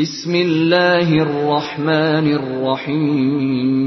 بسم الله الرحمن الرحيم.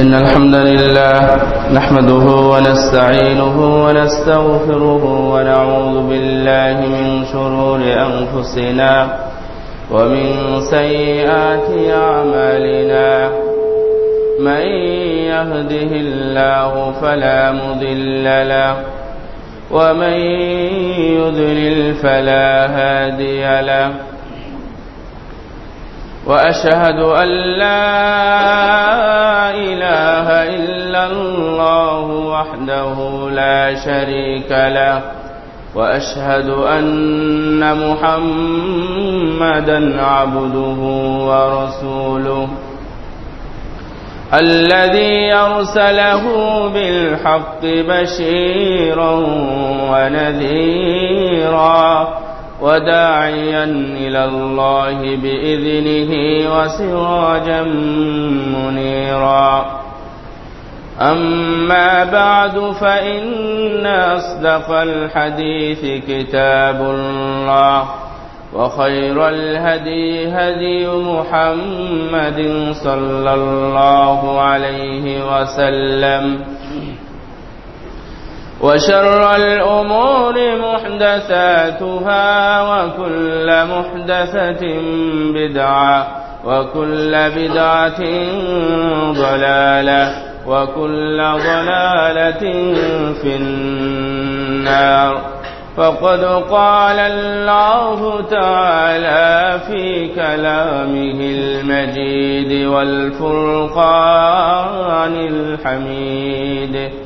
إن الحمد لله نحمده ونستعينه ونستغفره ونعوذ بالله من شرور أنفسنا ومن سيئات أعمالنا. من يهده الله فلا مضل له ومن يضلل فلا هادي له. وأشهد أن لا إله إلا الله وحده لا شريك له وأشهد أن محمدا عبده ورسوله. الذي أرسله بالحق بشيرا ونذيرا. وداعيا إلى الله بإذنه وسراجا منيرا. أما بعد فإن أصدق الحديث كتاب الله وخير الهدي هدي محمد صلى الله عليه وسلم. وشر الأمور محدثاتها وكل محدثة بدعة وكل بدعة ضلالة وكل ضلالة في النار. فقد قال الله تعالى في كلامه المجيد والفرقان الحميد.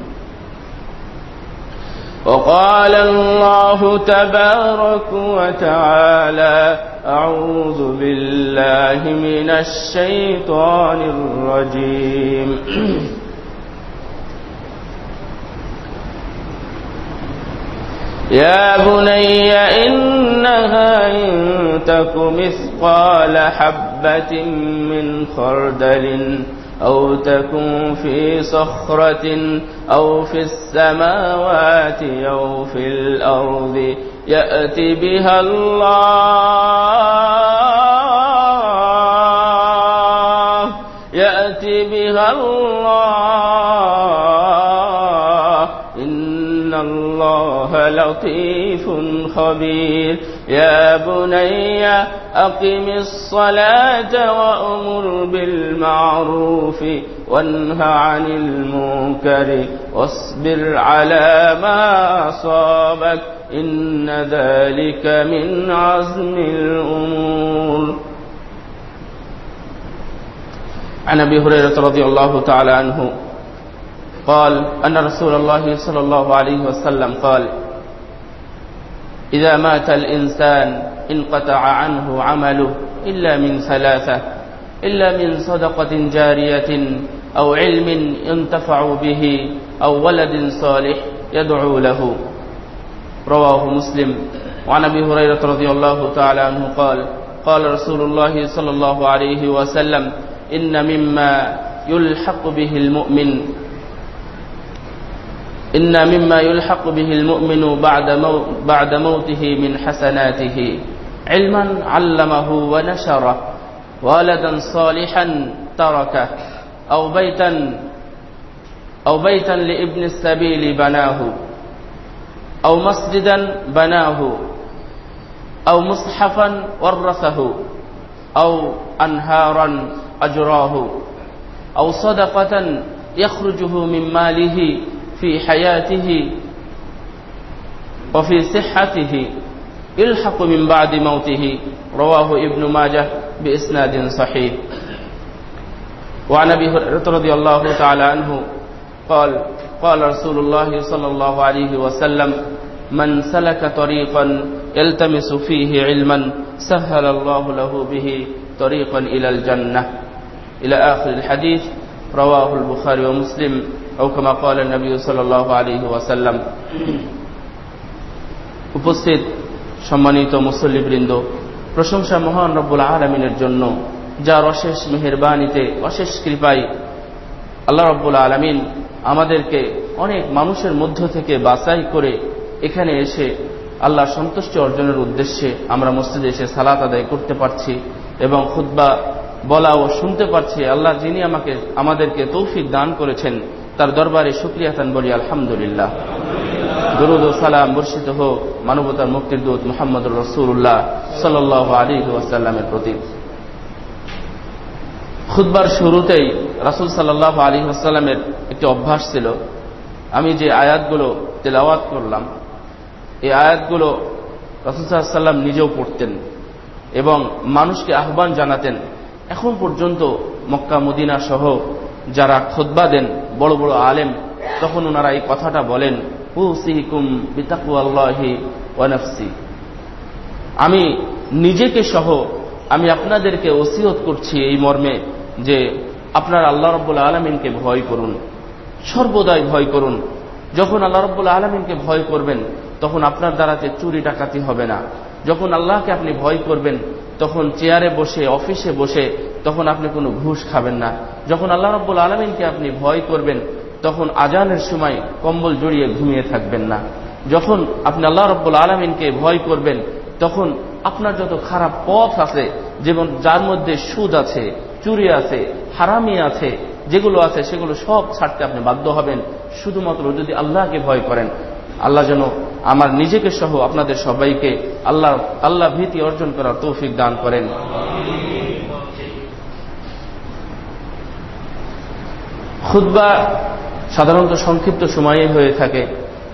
وقال الله تبارك وتعالى أعوذ بالله من الشيطان الرجيم. يا بني إنها إن تك مثقال حبة من خردل أو تكن في صخرة أو في السماوات أو في الأرض يأتي بها الله يأتي بها الله. إن الله لطيف خبير. يا بني أقم الصلاة وأمر بالمعروف وانه عن المنكر واصبر على ما أصابك إن ذلك من عزم الأمور. عن أبي هريرة رضي الله تعالى عنه قال أن رسول الله صلى الله عليه وسلم قال إذا مات الإنسان انقطع عنه عمله إلا من ثلاثة إلا من صدقة جارية أو علم ينتفع به أو ولد صالح يدعو له. رواه مسلم. وعن أبي هريرة رضي الله تعالى عنه قال قال رسول الله صلى الله عليه وسلم إن مما يلحق به المؤمن إن مما يلحق به المؤمن بعد, مو بعد موته من حسناته. علما علمه ونشره. ولدا صالحا تركه. أو بيتا أو بيتا لابن السبيل بناه. أو مسجدا بناه. أو مصحفا ورثه. أو أنهارا أجراه. أو صدقة يخرجه من ماله. في حياته وفي صحته. يلحق من بعد موته. رواه ابن ماجه بإسناد صحيح. وعن أبي هريرة رضي الله تعالى عنه قال قال رسول الله صلى الله عليه وسلم من سلك طريقا يلتمس فيه علما سهل الله له به طريقا إلى الجنة. إلى آخر الحديث رواه البخاري ومسلم. أو كما قال النبي صلى الله عليه وسلم উপস্থিত সম্মানিত মুসল্লিবৃন্দ প্রশংসা মহান রব্বুল আলমিনের জন্য যার অশেষ মেহরবানিতে অশেষ কৃপায় আল্লাহ রব্বুল আলমিন আমাদেরকে অনেক মানুষের মধ্য থেকে বাছাই করে এখানে এসে আল্লাহ সন্তুষ্টি অর্জনের উদ্দেশ্যে আমরা মসজিদে এসে সালাত আদায় করতে পারছি এবং খুদ্া বলা ও শুনতে পারছি আল্লাহ যিনি আমাকে আমাদেরকে তৌফিক দান করেছেন তার দরবারে সুক্রিয়াতান বলি, আলহামদুলিল্লাহ। দরুদ ও সালাম বর্ষিত হোক মানবতার মুক্তির দূত মোহাম্মদ রসুল্লাহ সাল আলী ওয়াসাল্লামের প্রতি। খুদ্বার শুরুতেই রাসুল সাল্লাহ আলী আসাল্লামের একটি অভ্যাস ছিল। আমি যে আয়াতগুলো তেলাওয়াত করলাম, এই আয়াতগুলো রাসুল সাল্লাম নিজেও পড়তেন এবং মানুষকে আহ্বান জানাতেন, এখন পর্যন্ত মক্কা, মদিনা সহ যারা খোদ্া দেন, বড় বড় আলেম, তখন ওনারা এই কথাটা বলেন আমি নিজেকে সহ আমি আপনাদেরকে ওসিয়ত করছি এই মর্মে যে আপনার আল্লাহ রব্বুল আলমিনকে ভয় করুন, সর্বদাই ভয় করুন। যখন আল্লাহ রব্বুল আলমিনকে ভয় করবেন, তখন আপনার দ্বারাতে চুরি ডাকাতি হবে না। যখন আল্লাহকে আপনি ভয় করবেন, তখন চেয়ারে বসে, অফিসে বসে তখন আপনি কোনো ঘুষ খাবেন না। যখন আল্লাহ রব্বুল আলমিনকে আপনি ভয় করবেন, তখন আজানের সময় কম্বল জড়িয়ে ঘুমিয়ে থাকবেন না। যখন আপনি আল্লাহ রব্বুল আলমিনকে ভয় করবেন, তখন আপনার যত খারাপ পথ আছে, যেমন যার মধ্যে সুদ আছে, চুরি আছে, হারামি আছে, যেগুলো আছে, সেগুলো সব ছাড়তে আপনি বাধ্য হবেন। শুধুমাত্র যদি আল্লাহকে ভয় করেন, আল্লাহ যেন আমার নিজেকে সহ আপনাদের সবাইকে আল্লাহ আল্লাহ ভীতি অর্জন করার তৌফিক দান করেন। খুদ্া সাধারণত সংক্ষিপ্ত সময়ে হয়ে থাকে।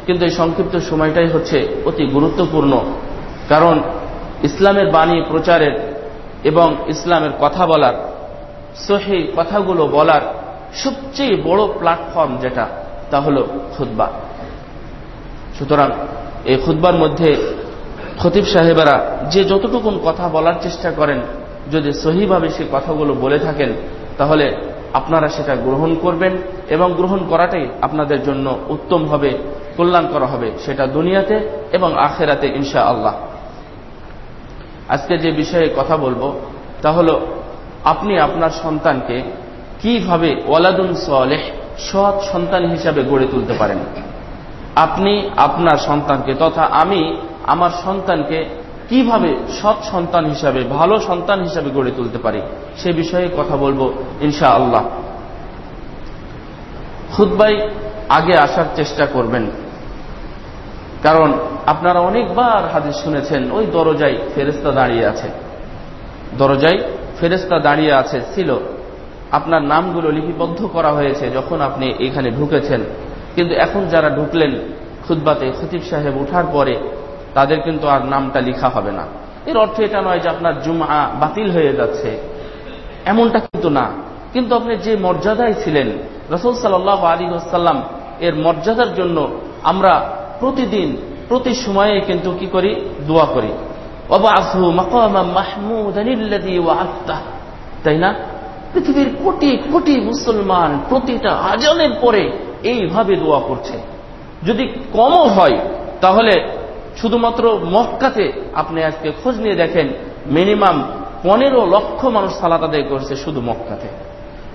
কিন্তু এই সংক্ষিপ্ত সময়টাই হচ্ছে অতি গুরুত্বপূর্ণ। কারণ ইসলামের বাণী প্রচারের এবং ইসলামের কথা বলার, সহি কথাগুলো বলার সবচেয়ে বড় প্ল্যাটফর্ম যেটা, তা হল খুদ্া সুতরাং এই খুদ্বার মধ্যে খতিব সাহেবেরা যে যতটুকুন কথা বলার চেষ্টা করেন, যদি সহিভাবে সে কথাগুলো বলে থাকেন, তাহলে আপনারা সেটা গ্রহণ করবেন এবং গ্রহণ করাটাই আপনাদের জন্য উত্তম হবে কল্যাণ করা হবে, সেটা দুনিয়াতে এবং আখেরাতে ইনশা আল্লাহ আজকে যে বিষয়ে কথা বলব, তা হল, আপনি আপনার সন্তানকে কীভাবে ওয়ালাদুন সালেহ, সৎ সন্তান হিসাবে গড়ে তুলতে পারেন? আপনি আপনার সন্তানকে তথা আমি আমার সন্তানকে কীভাবে সৎ সন্তান হিসাবে, ভালো সন্তান হিসাবে গড়ে তুলতে পারি? সে বিষয়ে কথা বলব ইনশা আল্লাহ খুদ্বাই আগে আসার চেষ্টা করবেন। কারণ আপনারা অনেকবার হাদিস শুনেছেন, ওই দরজায় ফেরেস্তা দাঁড়িয়ে আছে। দরজায় ফেরেস্তা দাঁড়িয়ে আছে, ছিল। আপনার নামগুলো লিপিবদ্ধ করা হয়েছে যখন আপনি এখানে ঢুকেছেন। কিন্তু এখন যারা ঢুকলেন খুদ্বাতে খতিব সাহেব উঠার পরে তাদের কিন্তু আর নামটা লিখা হবে না। এর অর্থ এটা নয় যে আপনার জুমা বাতিল হয়ে যাচ্ছে। এমনটা কিন্তু না। কিন্তু আপনি যে মর্যাদায় ছিলেন, রসুল সাল্লাহ আলী আসাল্লাম এর মর্যাদার জন্য আমরা প্রতিদিন, প্রতি সময়ে কিন্তু কি করি? দোয়া করি। তাই না? পৃথিবীর কোটি কোটি মুসলমান প্রতিটা আজানের পরে এইভাবে দোয়া করছে। যদি কমও হয়, তাহলে শুধুমাত্র মক্কাতে আপনি আজকে খোঁজ নিয়ে দেখেন মিনিমাম পনেরো লক্ষ মানুষ সালাত আদায় করেছে শুধু মক্কাতে।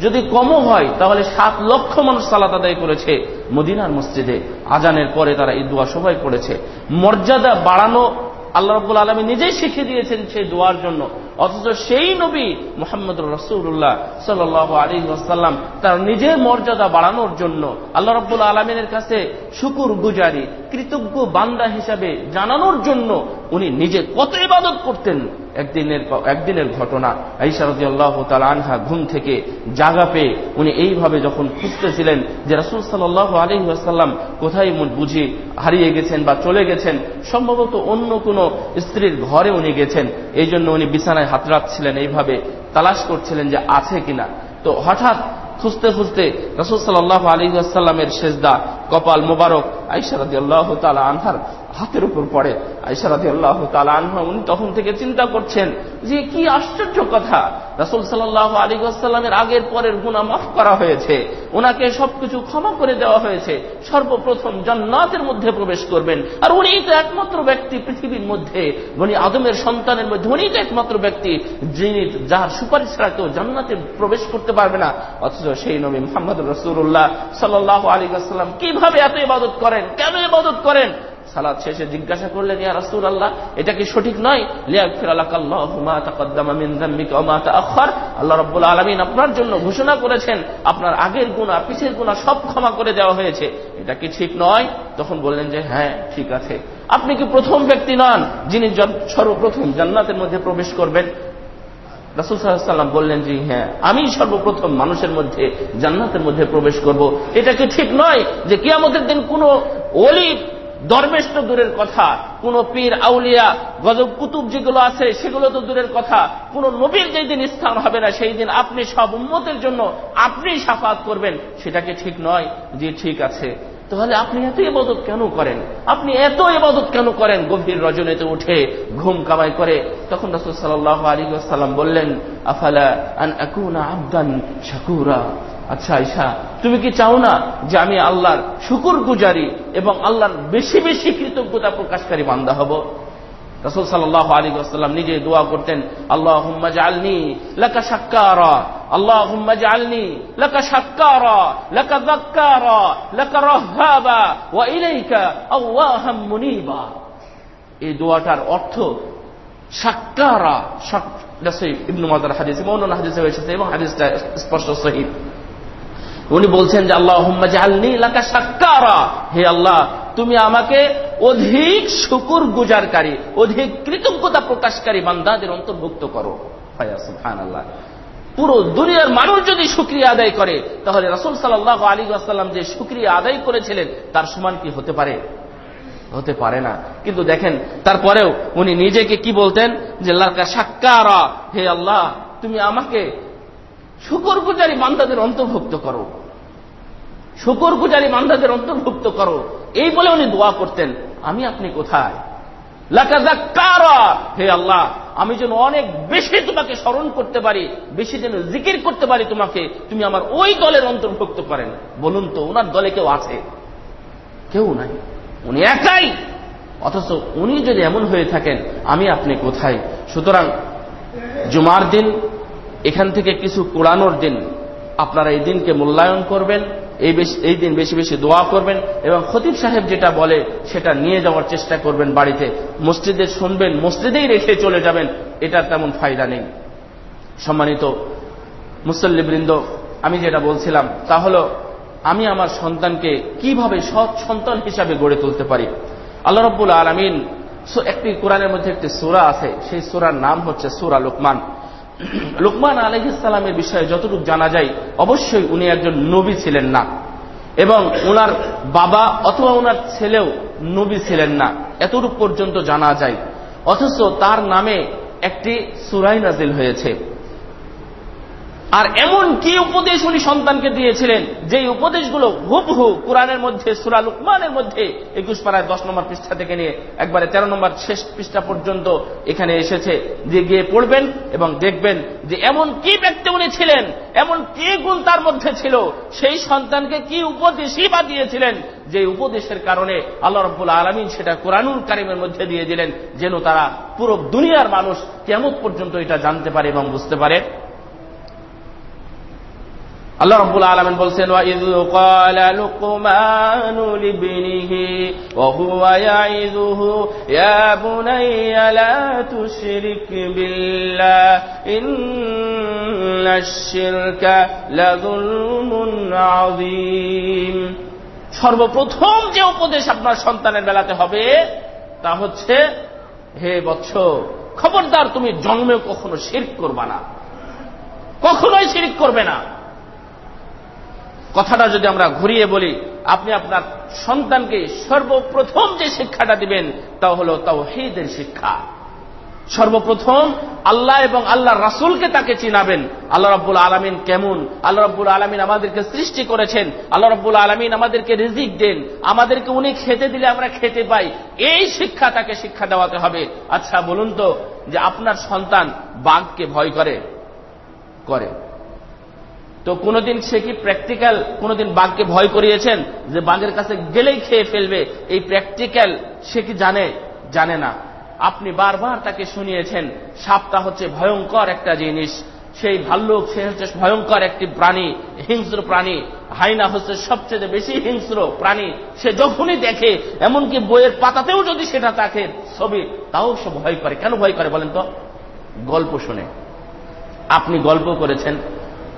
যদি কমও হয়, তাহলে সাত লক্ষ মানুষ সালাত আদায় করেছে মদিনার মসজিদে। আজানের পরে তারা ঈদুয়া দোয়া সবাই করেছে মর্যাদা বাড়ানো আল্লাহ রব্বুল আলমী নিজেই শিখিয়ে দিয়েছেন সেই দোয়ার জন্য। অথচ সেই নবী মোহাম্মদ রসুল্লাহ সাল আলী আসাল্লাম তার নিজের মর্যাদা বাড়ানোর জন্য আল্লাহ রব্বুল আলমিনের কাছে শুকুর গুজারি, কৃতজ্ঞ বান্দা হিসাবে জানানোর জন্য উনি নিজে কত ইবাদত করতেন। একদিনের একদিনের ঘটনা আইসারদি আল্লাহ আনহা ঘুম থেকে জাগা পেয়ে উনি এইভাবে যখন খুঁজতেছিলেন যে রাসুল সাল্লাহ আলী আসাল্লাম কোথায় বুঝি হারিয়ে গেছেন বা চলে গেছেন, সম্ভবত অন্য কোনো স্ত্রীর ঘরে উনি গেছেন। এই জন্য উনি বিছানায় হাত রাখছিলেন, এইভাবে তালাশ করছিলেন যে আছে কিনা। তো হঠাৎ খুঁজতে খুঁজতে রসুল সাল্লাহ আলী আসাল্লামের শেষদা কপাল মোবারক আইসারাদি আল্লাহ তালা আনহার হাতের উপর পড়ে। আইসারাদি আল্লাহ তালা আনহা উনি তখন থেকে চিন্তা করছেন যে কি আশ্চর্য কথা, রাসুল সাল্লাহ আলী আসাল্লামের আগের পরের গুণা মাফ করা হয়েছে ওনাকে সবকিছু ক্ষমা করে দেওয়া হয়েছে, সর্বপ্রথম জান্নাতের মধ্যে প্রবেশ করবেন। আর উনি তো একমাত্র ব্যক্তি পৃথিবীর মধ্যে উনি আদমের সন্তানের মধ্যে উনি তো একমাত্র ব্যক্তি, যিনি যার সুপারিশ ছাড়া জান্নাতে প্রবেশ করতে পারবে না, অথচ সেই নবী মোহাম্মদ রসুল্লাহ সাল্লাহ আলী আসসালাম কীভাবে এত ইবাদত করেন? কেন ইবাদত করেন? সালাদ শেষে জিজ্ঞাসা করলেন, ইয়া রাসূল আল্লাহ এটা কি সঠিক নয়? আল্লাহ রব্বুল আলমিন আপনার জন্য ঘোষণা করেছেন, আপনার আগের গুণা পিছের গুণা সব ক্ষমা করে দেওয়া হয়েছে। এটা কি ঠিক নয়? তখন বললেন যে হ্যাঁ ঠিক আছে। আপনি কি প্রথম ব্যক্তি নন যিনি সর্বপ্রথম জান্নাতের মধ্যে প্রবেশ করবেন? রাসুল সাল্লাম বললেন যে হ্যাঁ আমি সর্বপ্রথম মানুষের মধ্যে, জান্নাতের মধ্যে প্রবেশ করব। এটা কি ঠিক নয় যে কিয়ামতের দিন কোন অলি দরবেশ তো দূরের কথা, কোন পীর, আউলিয়া, গজব, কুতুব যেগুলো আছে, সেগুলো তো দূরের কথা। কোন নবীর যেই দিন স্থান হবে না, সেই দিন আপনি সব উন্মতের জন্য আপনি সাফাত করবেন। সেটাকে ঠিক নয়? যে ঠিক আছে। তাহলে আপনি এত ইবাদত কেন করেন? আপনি এত ইবাদত কেন করেন? গভীর রজনীতে উঠে ঘুম কামাই করে তখন রসুল সাল্লাহ আলী সাল্লাম বললেন, আফালা আবদান শাকুরা? আচ্ছা ঈশা, তুমি কি চাও না যে আমি আল্লাহর শুকুর গুজারি এবং আল্লাহর বেশি বেশি কৃতজ্ঞতা প্রকাশকারী বান্দা হব? রসুল সাল্লাহ আলী আসসালাম নিজে দোয়া করতেন আল্লাহ আলনি লাকা সাক্কারা লাকা সাক্কারা, লাকা জাক্কারা লাকা রহাবা ওয়া ইলাইকা এই দোয়াটার অর্থ সাক্কারা এবং হাদিসটা স্পষ্ট সহিত উনি বলছেন যে আল্লাহ আলনি লাকা সাক্কারা। হে আল্লাহ, তুমি আমাকে অধিক শুকুর গুজারকারী, অধিক কৃতজ্ঞতা প্রকাশকারী বান্দাদের অন্তর্ভুক্ত করো। হান আল্লাহ পুরো দুনিয়ার মানুষ যদি সুক্রিয়া আদায় করে, তাহলে রাসুল সাল্লাহ আলী আসাল্লাম যে সুক্রিয়া আদায় করেছিলেন, তার সমান কি হতে পারে? হতে পারে না। কিন্তু দেখেন, তারপরেও উনি নিজেকে কি বলতেন? যে, লাকা সাক্কারা হে আল্লাহ, তুমি আমাকে শুকর গুজারি বান্দাদের অন্তর্ভুক্ত করো। শুকর গুজারি বান্দাদের অন্তর্ভুক্ত করো। এই বলে উনি দোয়া করতেন। আমি আপনি কোথায়? হে আল্লাহ, আমি যেন অনেক বেশি তোমাকে স্মরণ করতে পারি, বেশি যেন জিকির করতে পারি তোমাকে, তুমি আমার ওই দলের অন্তর্ভুক্ত করেন। বলুন তো, ওনার দলে কেউ আছে? কেউ নাই। উনি একাই। অথচ উনি যদি এমন হয়ে থাকেন, আমি আপনি কোথায়? সুতরাং জুমার দিন, এখান থেকে কিছু কোরআনোর দিন, আপনারা এই দিনকে মূল্যায়ন করবেন। এই এই দিন বেশি বেশি দোয়া করবেন এবং খতিব সাহেব যেটা বলে সেটা নিয়ে যাওয়ার চেষ্টা করবেন বাড়িতে। মসজিদে শুনবেন, মসজিদেই রেখে চলে যাবেন, এটার তেমন ফায়দা নেই। সম্মানিত মুসল্লিবৃন্দ, আমি যেটা বলছিলাম, তা হল আমি আমার সন্তানকে কীভাবে সৎ সন্তান হিসাবে গড়ে তুলতে পারি? আল্লাহ রব্বুল আলমিন একটি কোরআনের মধ্যে একটি সুরা আছে, সেই সুরার নাম হচ্ছে সুরা লুকমান। লুকমান আলহ ইসলামের বিষয়ে যতটুকু জানা যায়, অবশ্যই উনি একজন নবী ছিলেন না। এবং উনার বাবা অথবা ওনার ছেলেও নবী ছিলেন না, এতটুক পর্যন্ত জানা যায়। অথচ তার নামে একটি সুরাই নাজিল হয়েছে। আর এমন কি উপদেশ উনি সন্তানকে দিয়েছিলেন? যে উপদেশগুলো হুবহু কোরআনের মধ্যে, সুরা লুকমানের মধ্যে, একুশ পাড়ায় দশ নম্বর পৃষ্ঠা থেকে নিয়ে একবারে তেরো নম্বর শেষ পৃষ্ঠা পর্যন্ত এখানে এসেছে। যে গিয়ে পড়বেন এবং দেখবেন যে এমন কি ব্যক্তি উনি ছিলেন, এমন কি গুণ তার মধ্যে ছিল, সেই সন্তানকে কি উপদেশই বা দিয়েছিলেন? যে উপদেশের কারণে আল্লাহ রব্বুল আলমিন সেটা কোরআনুল কারিমের মধ্যে দিয়ে দিলেন, যেন তারা পুরো দুনিয়ার মানুষ কেমন পর্যন্ত এটা জানতে পারে এবং বুঝতে পারে। আল্লাহ রব্বুল আলমিন বলছেন وَإِذْ قَالَ لُقْمَانُ لِابْنِهِ وَهُوَ يَعِظُهُ يَا بُنَيَّ لَا تُشْرِكْ بِاللَّهِ إِنَّ الشِّرْكَ لَظُلْمٌ عَظِيمٌ সর্বপ্রথম যে উপদেশ আপনার সন্তানের বেলাতে হবে তা হচ্ছে হে বৎস খবরদার তুমি জন্মেও কখনো শির করবা না কখনোই শিরিক করবে না কথাটা যদি আমরা ঘুরিয়ে বলি, আপনি আপনার সন্তানকে সর্বপ্রথম যে শিক্ষাটা দিবেন, তা হল তাওহীদের শিক্ষা। সর্বপ্রথম আল্লাহ এবং আল্লাহ রাসুলকে তাকে চিনাবেন। আল্লাহ রব্বুল আলমিন কেমন? আল্লাহ রব্বুল আলমিন আমাদেরকে সৃষ্টি করেছেন। আল্লাহ রব্বুল আলমিন আমাদেরকে রিজিক দেন। আমাদেরকে উনি খেতে দিলে আমরা খেতে পাই। এই শিক্ষা তাকে শিক্ষা দেওয়াতে হবে। আচ্ছা বলুন তো যে আপনার সন্তান বাঘকে ভয় করে? করে। তো কোনদিন সে কি প্র্যাকটিক্যাল কোনদিন বাঘকে ভয় করিয়েছেন যে বাঘের কাছে গেলেই খেয়ে ফেলবে? এই প্র্যাকটিক্যাল সে কি জানে? জানে না। আপনি বারবার তাকে শুনিয়েছেন, সাপটা হচ্ছে ভয়ঙ্কর একটা জিনিস। সেই ভাল্লুক, সে হচ্ছে ভয়ঙ্কর একটি প্রাণী, হিংস্র প্রাণী। হাইনা হচ্ছে সবচেয়ে বেশি হিংস্র প্রাণী। সে যখনই দেখে, এমনকি বইয়ের পাতাতেও যদি সেটা তাকে ছবি, তাও সে ভয় করে। কেন ভয় করে বলেন তো? গল্প শুনে। আপনি গল্প করেছেন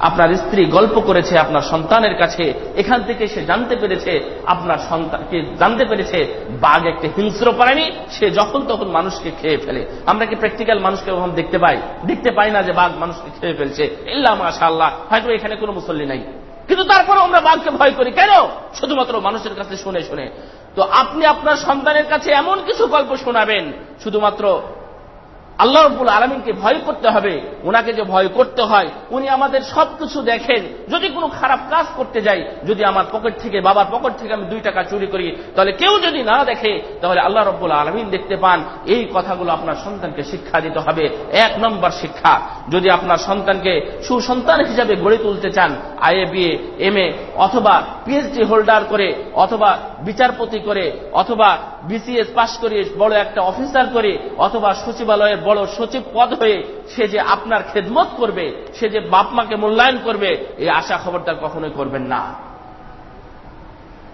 আপনার স্ত্রী গল্প করেছে আপনার সন্তানের কাছে, এখান থেকে সে জানতে পেরেছে, আপনার সন্তানকে জানতে পেরেছে, বাঘ একটি হিংস্র প্রাণী, সে যখন তখন মানুষকে খেয়ে ফেলে। আমরা কি প্র্যাকটিক্যাল মানুষকে ওরকম দেখতে পাই? দেখতে পাই না যে বাঘ মানুষকে খেয়ে ফেলছে। ইল্লা মাশা আল্লাহ হয়তো এখানে কোনো মুসল্লি নাই। কিন্তু তারপরে আমরা বাঘকে ভয় করি। কেন? শুধুমাত্র মানুষের কাছে শুনে শুনে। তো আপনি আপনার সন্তানের কাছে এমন কিছু গল্প শোনাবেন, শুধুমাত্র আল্লাহ রব্বুল আলমিনকে ভয় করতে হবে। ওনাকে যে ভয় করতে হয়, উনি আমাদের সবকিছু দেখেন। যদি কোনো খারাপ কাজ করতে যাই, যদি আমার পকেট থেকে, বাবার পকেট থেকে আমি দুই টাকা চুরি করি, তাহলে কেউ যদি না দেখে, তাহলে আল্লাহ রব্বুল আলমিন দেখতে পান। এই কথাগুলো আপনার সন্তানকে শিক্ষা দিতে হবে। এক নম্বর শিক্ষা, যদি আপনার সন্তানকে সুসন্তান হিসাবে গড়ে তুলতে চান, আইএ, বিএ এম এ অথবা পিএইচডি হোল্ডার করে, অথবা বিচারপতি করে, অথবা বিসিএস পাশ করে বড় একটা অফিসার করে, অথবা সচিবালয়ের বড় সচিব পদ হয়ে সে যে আপনার খেদমত করবে, সে যে বাপ মাকে মূল্যায়ন করবে, এই আশা খবরদার কখনোই করবেন না।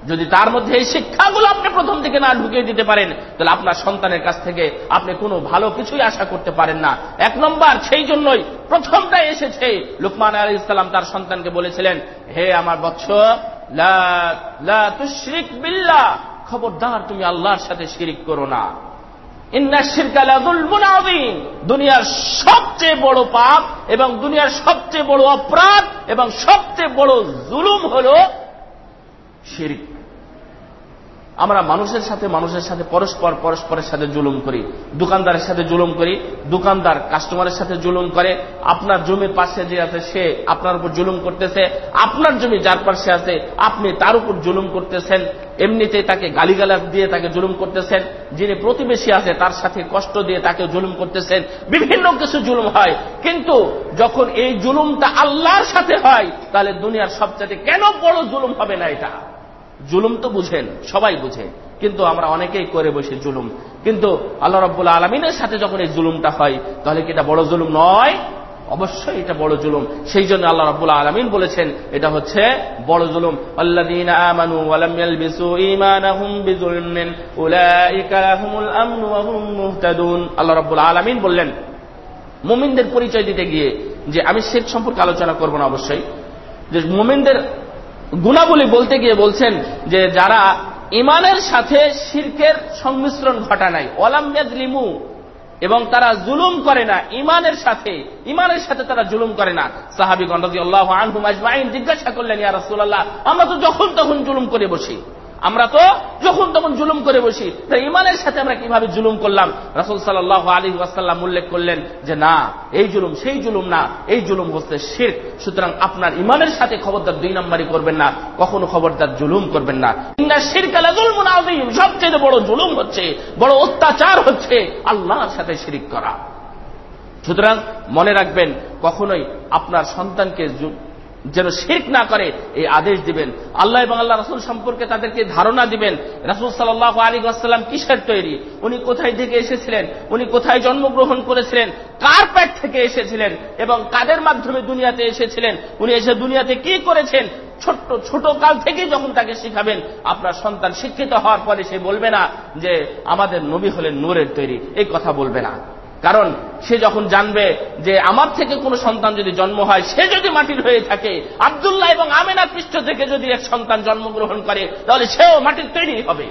যদি তার মধ্যে এই শিক্ষাগুলো আপনি প্রথম থেকে না ঢুকিয়ে দিতে পারেন, তাহলে আপনার সন্তানের কাছ থেকে আপনি কোনো ভালো কিছুই আশা করতে পারেন না। এক নম্বর, সেই জন্যই প্রথমটা এসেছে, লুকমান আলী ইসলাম তার সন্তানকে বলেছিলেন, হে আমার বৎস বিল্লা খবরদার তুমি আল্লাহর সাথে শিরিক করো না। দুনিয়ার সবচেয়ে বড় পাপ এবং দুনিয়ার সবচেয়ে বড় অপরাধ এবং সবচেয়ে বড় জুলুম হল শিরিক। আমরা মানুষের সাথে মানুষের সাথে পরস্পর পরস্পরের সাথে জুলুম করি, দোকানদারের সাথে জুলুম করি, দোকানদার কাস্টমারের সাথে জুলুম করে, আপনার জমির পাশে যে আছে সে আপনার উপর জুলুম করতেছে, আপনার জমি যার পাশে আছে আপনি তার উপর জুলুম করতেছেন এমনিতে তাকে গালিগালাজ দিয়ে তাকে জুলুম করতেছেন, যিনি প্রতিবেশী আছে তার সাথে কষ্ট দিয়ে তাকে জুলুম করতেছেন, বিভিন্ন কিছু জুলুম হয়, কিন্তু যখন এই জুলুমটা আল্লাহর সাথে হয়, তাহলে দুনিয়ার সবচেয়ে কেন বড় জুলুম হবে না এটা? জুলুম তো বুঝেন, সবাই বুঝে, কিন্তু আমরা অনেকেই করে বসে জুলুম। কিন্তু আল্লাহ রব্বুল আলমিনের সাথে যখন এই জুলুমটা হয়, তাহলে কি এটা বড় জুলুম নয়? অবশ্যই এটা বড় জুলুম। সেই জন্য আল্লাহ রব্বুল আলমিন বলেছেন, এটা হচ্ছে বড় জুলুম। আল্লাহ রব্বুল আলমিন বললেন, মুমিনদের পরিচয় দিতে গিয়ে যে আমি শেখ সম্পর্কে আলোচনা করব না অবশ্যই, যে মোমিনদের গুণাবলী বলতে গিয়ে বলছেন যে যারা ইমানের সাথে শির্কের সংমিশ্রণ ঘটা নাই ওলামিয়াদ লিমু এবং তারা জুলুম করে না ইমানের সাথে ইমানের সাথে তারা জুলুম করে না। সাহাবি গন্ডি আল্লাহ আনহুম আজমাইন জিজ্ঞাসা করলেন, ইয়া রাসূলুল্লাহ, আমরা তো যখন তখন জুলুম করে বসি। আমরা তো যখন তখন জুলুম করে বসি। তাই ইমানের সাথে আমরা কীভাবে জুলুম করলাম? রাসুল সাল্লাহ আলী ওয়াসাল্লাম উল্লেখ করলেন যে, না, এই জুলুম সেই জুলুম না, এই জুলুম হচ্ছে শির সুতরাং আপনার ইমানের সাথে খবরদার দুই নম্বরই করবেন না, কখনো খবরদার জুলুম করবেন না। ইন্না শিরকালা জুলমুন আযীম, সবচেয়ে বড় জুলুম হচ্ছে, বড় অত্যাচার হচ্ছে আল্লাহর সাথে শিরিক করা। সুতরাং মনে রাখবেন, কখনোই আপনার সন্তানকে যেন শির্ক না করে, এই আদেশ দিবেন। আল্লাহ এবং আল্লাহ রাসুল সম্পর্কে তাদেরকে ধারণা দিবেন, রাসুল সাল্লাহ আলী আসসালাম কিসের তৈরি? উনি কোথায় থেকে এসেছিলেন? উনি কোথায় জন্মগ্রহণ করেছিলেন? কার পেট থেকে এসেছিলেন? এবং কাদের মাধ্যমে দুনিয়াতে এসেছিলেন? উনি এসে দুনিয়াতে কি করেছেন? ছোট্ট, ছোট কাল থেকেই যখন তাকে শিখাবেন, আপনার সন্তান শিক্ষিত হওয়ার পরে সে বলবে না যে, আমাদের নবী হলেন নূরের তৈরি। এই কথা বলবে না। কারণ সে যখন জানবে যে আমার থেকে কোনো সন্তান যদি জন্ম হয়, সে যদি মাটির হয়ে থাকে, আবদুল্লাহ এবং আমেনার পৃষ্ঠ থেকে যদি এক সন্তান জন্মগ্রহণ করে, তাহলে সেও মাটির তৈরি হবে।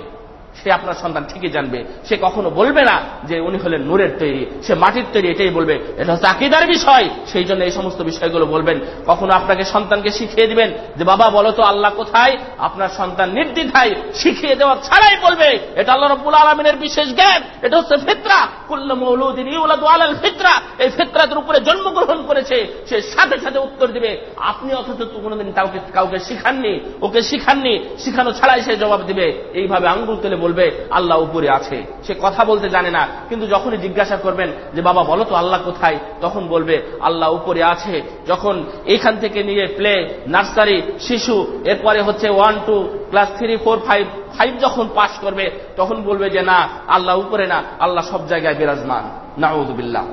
সে আপনার সন্তান ঠিকই জানবে। সে কখনো বলবে না যে উনি হলেন নূরের তৈরি। সে মাটির তৈরি, এটাই বলবে। এটা হচ্ছে আকিদার বিষয়। সেই জন্য এই সমস্ত বিষয়গুলো বলবেন। কখনো আপনাকে সন্তানকে শিখিয়ে দিবেন যে, বাবা, বলো তো আল্লাহ কোথায়? আপনার সন্তান নির্দ্বিধায় শিখিয়ে দেওয়া ছাড়াই বলবে, এটা আল্লাহ রব্বুল আলমিনের বিশেষ জ্ঞান। এটা হচ্ছে ফিতরা। কুল্ল মৌলুদ্দিন ইউলাদু আলাল ফিতরা। এই ফিতরাতের উপরে জন্মগ্রহণ করেছে। সে সাথে সাথে উত্তর দিবে, আপনি অথচ তো কোনোদিন কাউকে কাউকে শিখাননি, ওকে শিখাননি। শিখানো ছাড়াই সে জবাব দিবে। এইভাবে আঙ্গুল তুলে বলবে, আল্লাহ উপরে আছে। সে কথা বলতে জানে না, কিন্তু যখনই জিজ্ঞাসা করবেন যে, বাবা, বলো তো আল্লাহ কোথায়? তখন বলবে, আল্লাহ উপরে আছে। যখন এখান থেকে নিয়ে প্লে নার্সারি শিশু, এরপরে হচ্ছে one two class three four five five যখন পাশ করবে, তখন বলবে যে, না, আল্লাহ উপরে না, আল্লাহ সব জায়গায় বিরাজমান। নাউদুবিল্লাহ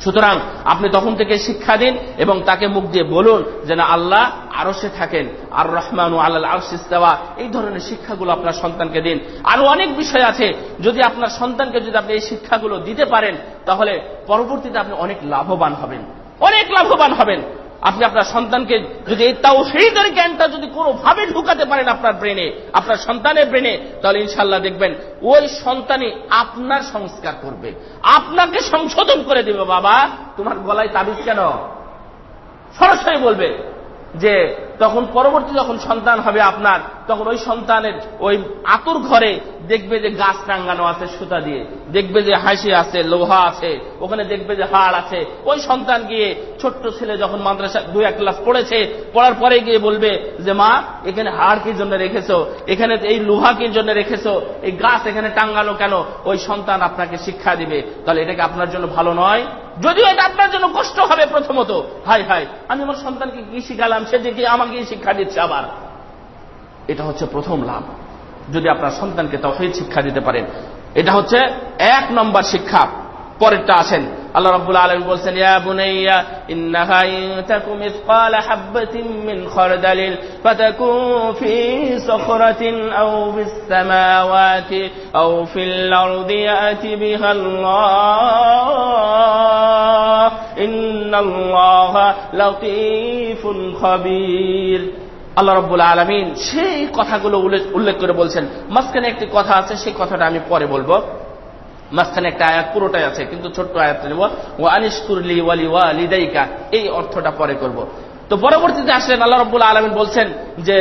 সুতরাং আপনি তখন থেকে শিক্ষা দিন এবং তাকে মুখ দিয়ে বলুন যেন আল্লাহ আরও সে থাকেন, আর রহমান আল্লাহ আরশিস্তাওয়া এই ধরনের শিক্ষাগুলো আপনার সন্তানকে দিন। আরও অনেক বিষয় আছে। যদি আপনার সন্তানকে যদি আপনি এই শিক্ষাগুলো দিতে পারেন, তাহলে পরবর্তীতে আপনি অনেক লাভবান হবেন। অনেক লাভবান হবেন। আপনি আপনার সন্তানকে যদি তাও সেইদের জ্ঞানটা যদি কোনোভাবে ঢুকাতে পারেন আপনার ব্রেনে আপনার সন্তানের ব্রেনে তাহলে ইনশাল্লাহ দেখবেন ওই সন্তানই আপনার সংস্কার করবে। আপনাকে সংশোধন করে দেবে, বাবা। তোমার গলায় তাবিজ কেন? সরাসরি বলবে যে তখন পরবর্তী যখন সন্তান হবে আপনার তখন ওই সন্তানের ওই আতুর ঘরে দেখবে যে গাছ টাঙ্গানো আছে সুতা দিয়ে। দেখবে যে হাসি আছে, লোহা আছে, ওখানে দেখবে যে হাড় আছে। ওই সন্তান গিয়ে ছোট্ট ছেলে যখন মাদ্রাসা দু এক ক্লাস পড়েছে, পড়ার পরে গিয়ে বলবে যে, মা, এখানে হাড় কি জন্য রেখেছো? এখানে এই লোহা কি জন্য রেখেছো? এই গাছ এখানে টাঙ্গানো কেন? ওই সন্তান আপনাকে শিক্ষা দিবে। তাহলে এটাকে আপনার জন্য ভালো নয়? যদিও এটা আপনার জন্য কষ্ট হবে প্রথমত। হাই হাই আমি আমার সন্তানকে কি শিখালাম? সে যে আমাকে শিক্ষা দিচ্ছে আবার। এটা হচ্ছে প্রথম লাভ। যদি আপনার সন্তানকে তহিদ শিক্ষা দিতে পারেন। এটা হচ্ছে এক নম্বর শিক্ষা। পরেরটা আসেন। আল্লাহ রাব্বুল আলামিন বলছেন, ইয়া বুনাইয়া, ইন্নাহা হাববাতিন মিন ফি সাখরাতিন আও ফিস সামাওয়াতি আও ফিল আরদি ইয়াতি বিহা আল্লাহ। ইন্নাল্লাহা লাতীফুন খাবীর। আল্লাহ রব্বুল আলমিন সেই কথাগুলো উল্লেখ করে বলছেন। মাঝখানে একটি কথা আছে, সেই কথাটা আমি পরে বলব। মাঝখানে একটা আয়াত পুরোটাই আছে, কিন্তু ছোট্ট আয়াত নেব। ও আনিসকুরলি ওয়ালি ওয়ালিদাইকা, এই অর্থটা পরে করব। তো পরবর্তীতে আসলেন আল্লাহ রব্বুল আলমিন বলছেন যে,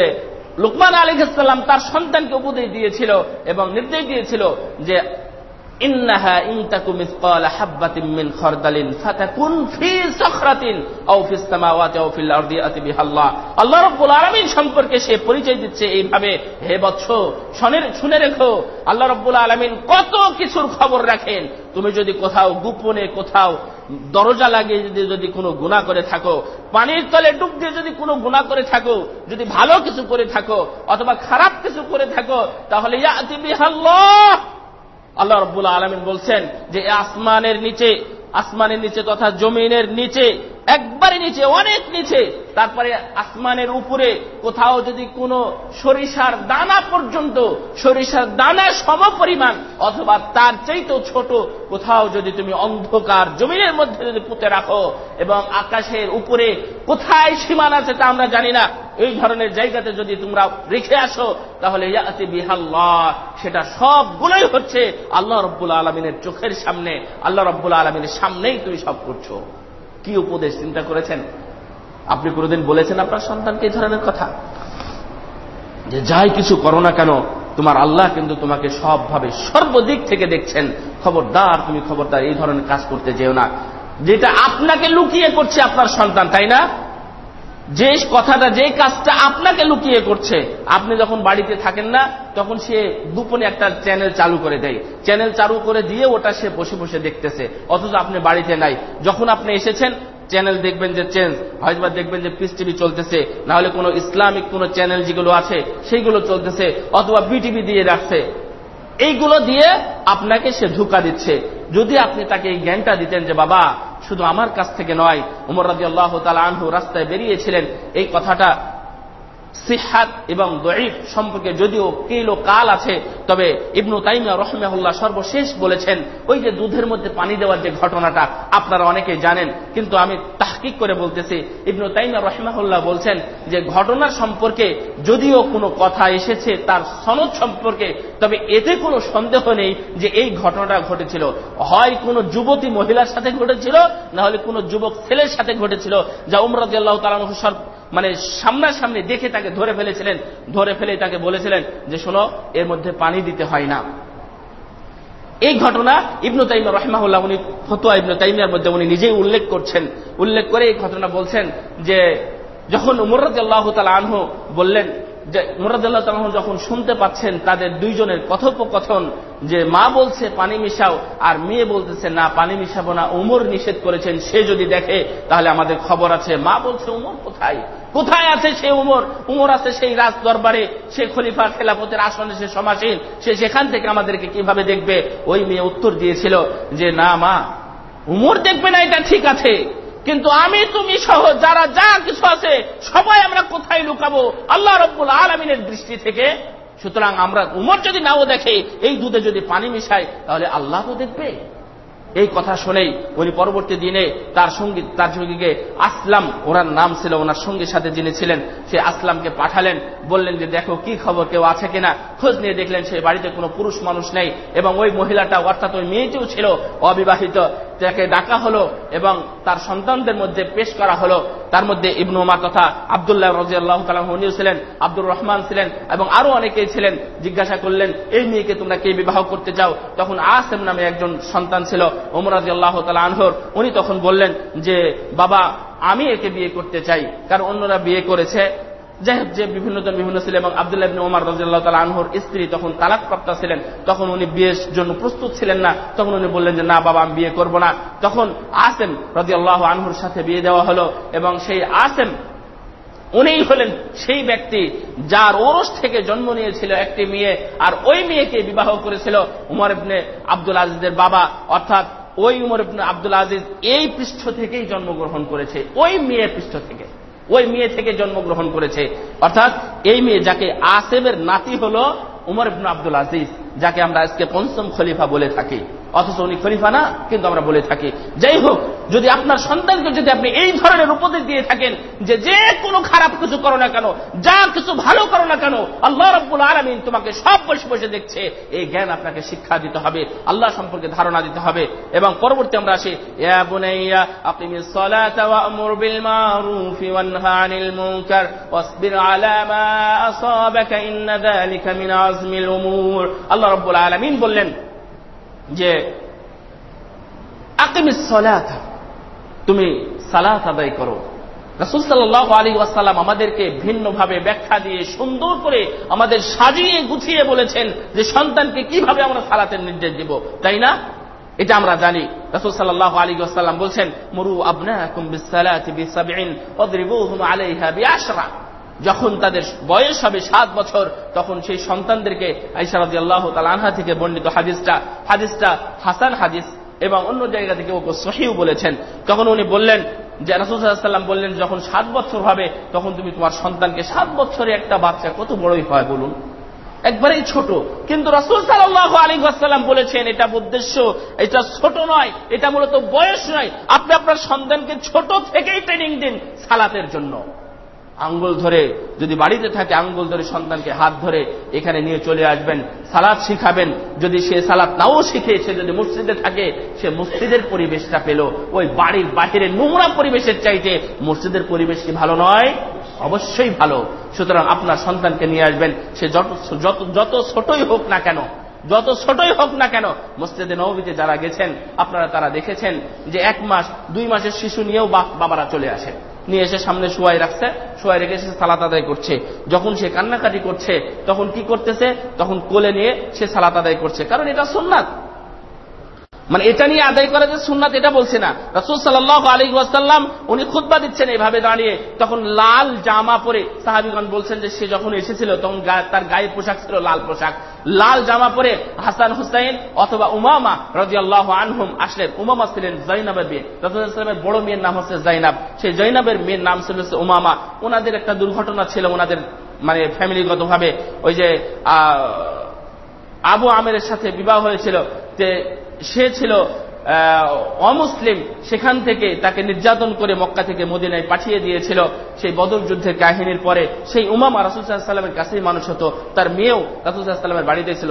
লুকমান আলী ইসলাম তার সন্তানকে উপদেশ দিয়েছিল এবং নির্দেশ দিয়েছিল যে সম্পর্কে সে পরিচয় দিচ্ছে এইভাবে, হে শুনে রেখো, আল্লাহ কত কিছুর খবর রাখেন। তুমি যদি কোথাও গোপনে কোথাও দরজা লাগিয়ে যদি যদি কোনো গুণা করে থাকো, পানির তলে ডুব দিয়ে যদি কোনো গুণা করে থাকো, যদি ভালো কিছু করে থাকো, অথবা খারাপ কিছু করে থাকো, তাহলে বিহাল্লাহ। আল্লাহ রব্বুল আলমিন বলছেন যে আসমানের নিচে আসমানের নিচে তথা জমিনের নিচে একবারে নিচে, অনেক নিচে। তারপরে আসমানের উপরে কোথাও যদি কোনো সরিষার দানা পর্যন্ত, সরিষার দানা সম পরিমাণ, অথবা তার চাইতেও ছোট, কোথাও যদি তুমি অন্ধকার জমিনের মধ্যে যদি পুঁতে রাখো, এবং আকাশের উপরে কোথায় সীমানা আছে তা আমরা জানি না, এই ধরনের জায়গাতে যদি তোমরা রেখে আসো, তাহলে সেটা সবগুলোই হচ্ছে আল্লাহ রব্বুল আলমিনের চোখের সামনে। আল্লাহ রব্বুল আলমিনের সামনেই তুমি সব করছ। কি উপদেশ চিন্তা করেছেন? আপনি কোনোদিন বলেছেন আপনার সন্তানকে এই ধরনের কথা? যে যাই কিছু করো না কেন, তোমার আল্লাহ কিন্তু তোমাকে সবভাবে সর্বদিক থেকে দেখছেন। খবরদার, তুমি খবরদার, এই ধরনের কাজ করতে যেও না। যেটা আপনাকে লুকিয়ে করছে আপনার সন্তান, তাই না? যে কথাটা, যে কাজটা আপনাকে লুকিয়ে করছে, আপনি যখন বাড়িতে থাকেন না, তখন সে দুপনে একটা চ্যানেল চালু করে দেয়। চ্যানেল চালু করে দিয়ে ওটা সে বসে বসে দেখতেছে। অথচ আপনি বাড়িতে নাই। যখন আপনি এসেছেন, চ্যানেল দেখবেন যে চেঞ্জ হয়তো দেখবেন যে পিস টিভি চলতেছে না হলে কোনো ইসলামিক কোনো চ্যানেল যেগুলো আছে, সেইগুলো চলতেছে, অথবা বিটিভি দিয়ে রাখছে। এইগুলো দিয়ে আপনাকে সে ধোকা দিচ্ছে। যদি আপনি তাকে এই জ্ঞানটা দিতেন যে, বাবা শুধু আমার কাছ থেকে নয় উমর রাজি আল্লাহ তালা আনহু রাস্তায় বেরিয়েছিলেন। এই কথাটা সিহাত এবং দরিফ সম্পর্কে যদিও কেল ও কাল আছে, তবে ইবনু তাইমিয়া রহমাহুল্লাহ সর্বশেষ বলেছেন, ওই যে দুধের মধ্যে পানি দেওয়ার যে ঘটনাটা আপনারা অনেকে জানেন, কিন্তু আমি তাহকিক করে বলতেছি, ইবনু তাইমিয়া রহমাহুল্লাহ বলছেন যে ঘটনার সম্পর্কে যদিও কোনো কথা এসেছে তার সনদ সম্পর্কে, তবে এতে কোনো সন্দেহ নেই যে এই ঘটনাটা ঘটেছিল। হয় কোনো যুবতী মহিলার সাথে ঘটেছিল, না হলে কোনো যুবক ছেলের সাথে ঘটেছিল, যা উমরাদ আল্লাহ তালাহ মানে সামনাসামনি দেখে তাকে ধরে ফেলেছিলেন, ধরে ফেলে তাকে বলেছিলেন যে শোনো, এর মধ্যে পানি দিতে হয় না। এই ঘটনা ইবনু তাইমা রহমাহুল্লাহ, উনি ফতুয়া ইবনু তাইমিয়ার মধ্যে উনি নিজেই উল্লেখ করছেন। উল্লেখ করে এই ঘটনা বলছেন যে, যখন উমরাদ আল্লাহ তালা আনহু বললেন তালাহ যখন শুনতে পাচ্ছেন তাদের দুইজনের কথোপকথন যে মা বলছে পানি মিশাও আর মেয়ে বলতেছে, না, পানি মিশাবো না, উমর নিষেধ করেছেন, সে যদি দেখে তাহলে আমাদের খবর আছে, মা বলছে, উমর কোথায়? কোথায় আছে সে উমর? উমর আছে সেই রাজ দরবারে সে খলিফা খেলাফতের আসনে, সে সমাসীন, সে সেখান থেকে আমাদেরকে কীভাবে দেখবে? ওই মেয়ে উত্তর দিয়েছিল যে, না, মা, উমর দেখবে না, এটা ঠিক আছে। কিন্তু আমি, তুমি সহ যারা যা কিছু আছে, সবাই আমরা কোথায় লুকাবো? আল্লাহ রব্বুল আলমিনের দৃষ্টি থেকে। সুতরাং আমরা উমর যদি নাও দেখে, এই দুধে যদি পানি মিশাই তাহলে আল্লাহ তো দেখবে। এই কথা শুনেই উনি পরবর্তী দিনে তার সঙ্গী, তার সঙ্গীকে আসলাম, ওনার নাম ছিল, ওনার সঙ্গীর সাথে যিনি ছিলেন, সে আসলামকে পাঠালেন, বললেন যে দেখো কি খবর, কেউ আছে কিনা? খোঁজ নিয়ে দেখলেন সে বাড়িতে কোনো পুরুষ মানুষ নেই, এবং ওই মহিলাটা, অর্থাৎ ওই মেয়েটিও ছিল অবিবাহিত। তাকে ডাকা হলো এবং তার সন্তানদের মধ্যে পেশ করা হলো। তার মধ্যে ইবনু উমা তথা আবদুল্লাহ রাজিয়াল্লাহ তালাম উনিও ছিলেন, আব্দুর রহমান ছিলেন, এবং আরও অনেকেই ছিলেন। জিজ্ঞাসা করলেন, এই মেয়েকে তোমরা কে বিবাহ করতে চাও? তখন আসেম নামে একজন সন্তান ছিল ওমরাজ আল্লাহ তালা আনহর, উনি তখন বললেন যে, বাবা, আমি একে বিয়ে করতে চাই, কারণ অন্যরা বিয়ে করেছে। যাই যে বিভিন্ন জন বিভিন্ন ছিলেন এবং আবদুল্লাহ ইবিন ওমর রাজিয়াল্লাহ তালা আনহর স্ত্রী তখন তালাক প্রাপ্ত ছিলেন। তখন উনি বিয়ের জন্য প্রস্তুত ছিলেন না। তখন উনি বললেন যে, না, বাবা, আমি বিয়ে করব না। তখন আসেম রাজিয়াল্লাহ আনহুর সাথে বিয়ে দেওয়া হলো এবং সেই আসেম উনিই হলেন সেই ব্যক্তি যার ওরস থেকে জন্ম নিয়েছিল একটি মেয়ে, আর ওই মেয়েকে বিবাহ করেছিল উমর ইবনে আব্দুল আজিজের বাবা। অর্থাৎ ওই উমর ইবনে আব্দুল আজিজ এই পৃষ্ঠ থেকেই জন্মগ্রহণ করেছে, ওই মেয়ের পৃষ্ঠ থেকে। ওই মেয়ে থেকে জন্মগ্রহণ করেছে। অর্থাৎ এই মেয়ে যাকে আসেমের নাতি হল উমর ইবনু আব্দুল আজিজ, যাকে আমরা আজকে পঞ্চম খলিফা বলে থাকি। অথচ উনি খলিফা না, কিন্তু আমরা বলে থাকি। যাই হোক, যদি আপনার সন্তানকে যদি আপনি এই ধরনের উপদেশ দিয়ে থাকেন যে যে কোনো খারাপ কিছু করো না কেন, যা কিছু ভালো করো না কেন, আল্লাহ রব্বুল আলমিন তোমাকে সব বসে বসে দেখছে। এই জ্ঞান আপনাকে শিক্ষা দিতে হবে, আল্লাহ সম্পর্কে ধারণা দিতে হবে। এবং পরবর্তী আমরা আসি আল্লাহ রব্বুল আলমিন বললেন যে আকিমিস সলাত, তুমি সালাত আদায় করো। রাসুল সাল্লাহ আলী ওয়াসাল্লাম আমাদেরকে ভিন্নভাবে ব্যাখ্যা দিয়ে সুন্দর করে আমাদের সাজিয়ে গুছিয়ে বলেছেন যে সন্তানকে কীভাবে আমরা সালাতের নির্দেশ দিব, তাই না? এটা আমরা জানি। রাসুল সাল্লাহ আলী ওয়াসাল্লাম বলছেন, মরু বিসাবিন ওয়াদরিবুহুম আলাইহা বিআশরা। যখন তাদের বয়স হবে সাত বছর, তখন সেই সন্তানদেরকে আইসারদি আল্লাহ তালানহা থেকে বর্ণিত হাদিসটা হাদিসটা হাসান হাদিস এবং অন্য জায়গা থেকে ওকে সহিও বলেছেন। তখন উনি বললেন যে রাসুলসাল্লাম বললেন, যখন সাত বছর হবে, তখন তুমি তোমার সন্তানকে সাত বছরে একটা বাচ্চা কত বড়ই হয় বলুন? একবারেই ছোট। কিন্তু রসুল সাল্লাহ আলী আসাল্লাম বলেছেন, এটা উদ্দেশ্য, এটা ছোট নয়, এটা মূলত বয়স নয়। আপনি আপনার সন্তানকে ছোট থেকেই ট্রেনিং দিন সালাতের জন্য। আঙ্গুল ধরে, যদি বাড়িতে থাকে আঙ্গুল ধরে সন্তানকে হাত ধরে এখানে নিয়ে চলে আসবেন, সালাদ শিখাবেন, যদি সে সালাদ নাও শিখে, সে যদি মসজিদে থাকে, সে মসজিদের পরিবেশটা পেল। ওই বাড়ির বাহিরে নোংরা পরিবেশের চাইতে মসজিদের পরিবেশ কি ভালো নয়? অবশ্যই ভালো। সুতরাং আপনার সন্তানকে নিয়ে আসবেন, সে যত যত ছোটই হোক না কেন, যত ছোটই হোক না কেন, মসজিদে নবীতে যারা গেছেন, আপনারা তারা দেখেছেন যে এক মাস, দুই মাসের শিশু নিয়েও বাবারা চলে আসেন। নিয়ে এসে সামনে শুয়াই রাখছে, শুয়াই রেখে সে সালাত আদায় করছে। যখন সে কান্নাকাটি করছে, তখন কি করতেছে? তখন কোলে নিয়ে সে সালাত আদায় করছে। কারণ এটা সোননাথ মানে এটা নিয়ে আদায় করা যে সুন্নাত, এটা বলছে না। রসুল সাল্লাহ আলী ওয়াসাল্লাম, উনি খুদ্া দিচ্ছেন এইভাবে দাঁড়িয়ে। তখন লাল জামা পরে সাহাবিগঞ্জ বলছেন যে, সে যখন এসেছিল, তখন তার গায়ের পোশাক ছিল লাল পোশাক। লাল জামা পরে হাসান হুসাইন অথবা উমামা রাজি আল্লাহ আনহুম আসলেন। উমামা ছিলেন জৈনাবের মেয়ে রসুলের বড় মেয়ের নাম হচ্ছে জৈনাব। সেই জৈনাবের মেয়ের নাম ছিল উমামা। ওনাদের একটা দুর্ঘটনা ছিল ওনাদের মানে ফ্যামিলিগত ভাবে ওই যে আবু আমের সাথে বিবাহ হয়েছিল সে ছিল অমুসলিম, সেখান থেকে তাকে নির্যাতন করে মক্কা থেকে মদিনায় পাঠিয়ে দিয়েছিল। সেই বদর যুদ্ধের কাহিনীর পরে সেই উমামা রাসুলসাল্লামের কাছেই মানুষ হতো। তার মেয়েও রাসুলসাল্লামের বাড়িতে ছিল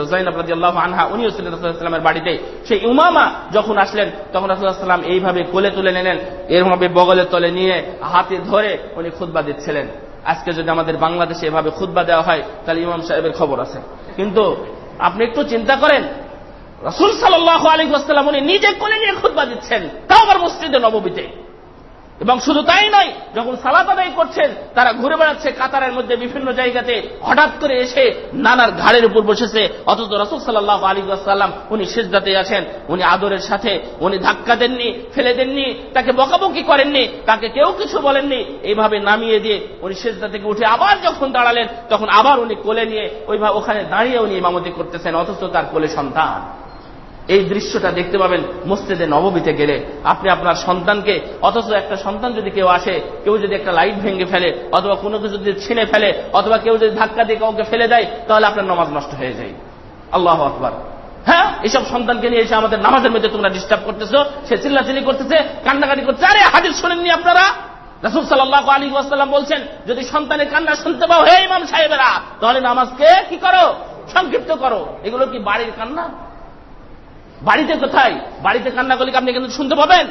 আনহা, উনিও ছিলেন রাসুলসাল্লামের বাড়িতে। সেই উমামা যখন আসলেন, তখন রাসুলসাল্লাম এইভাবে কোলে তুলে নিলেন এরভাবে বগলে তলে নিয়ে হাতে ধরে উনি খুদ্া দিচ্ছিলেন। আজকে যদি আমাদের বাংলাদেশে এভাবে খুদ্া দেওয়া হয়, তাহলে ইমাম সাহেবের খবর আছে। কিন্তু আপনি একটু চিন্তা করেন। রসুল সাল্লাহ আলী আসসালাম উনি নিজে কোলে নিয়ে খুদবা দিচ্ছেন। তাও আবার মসজিদে নবমীতে। এবং শুধু তাই নয়, যখন সালাত আদায় করছেন, তারা ঘুরে বেড়াচ্ছে কাতারের মধ্যে বিভিন্ন জায়গাতে। হঠাৎ করে এসে নানার ঘাড়ের উপর বসেছে, অথচ রসুল সাল্লাহ আলী আসাল্লাম উনি শেষদাতে আছেন, উনি আদরের সাথে, উনি ধাক্কা দেননি, ফেলে দেননি, তাকে বকাবকি করেননি, তাকে কেউ কিছু বলেননি। এইভাবে নামিয়ে দিয়ে উনি সেজদা থেকে উঠে আবার যখন দাঁড়ালেন, তখন আবার উনি কোলে নিয়ে ওইভাবে ওখানে দাঁড়িয়ে উনি ইমামতি করতেছেন, অথচ তার কোলে সন্তান। এই দৃশ্যটা দেখতে পাবেন মসজিদে নবমীতে গেলে। আপনি আপনার সন্তানকে, অথচ একটা সন্তান যদি কেউ আসে, কেউ যদি একটা লাইট ভেঙে ফেলে, অথবা কোনো কিছু যদি ছিনে ফেলে, অথবা কেউ যদি ধাক্কা দিয়ে কাউকে ফেলে দেয়, তাহলে আপনার নমাজ নষ্ট হয়ে যায়। আল্লাহ আকবর। হ্যাঁ? এসব সন্তানকে নিয়ে এসে আমাদের নামাজের মধ্যে তোমরা ডিস্টার্ব করতেছো, সে চিল্লাচিল্লি করতেছে, কান্নাকাটি করছে আরে হাজির শোনেননি আপনারা? রাসুল সাল্লাহ আলী ওয়াসাল্লাম বলছেন, যদি সন্তানের কান্না শুনতে পাও, হে ইমাম সাহেবেরা, তাহলে নামাজকে কি করো? সংক্ষিপ্ত করো। এগুলো কি বাড়ির কান্না? বাড়িতে কোথায়? বাড়িতে কান্না আপনি কিন্তু শুনতে পাবেন?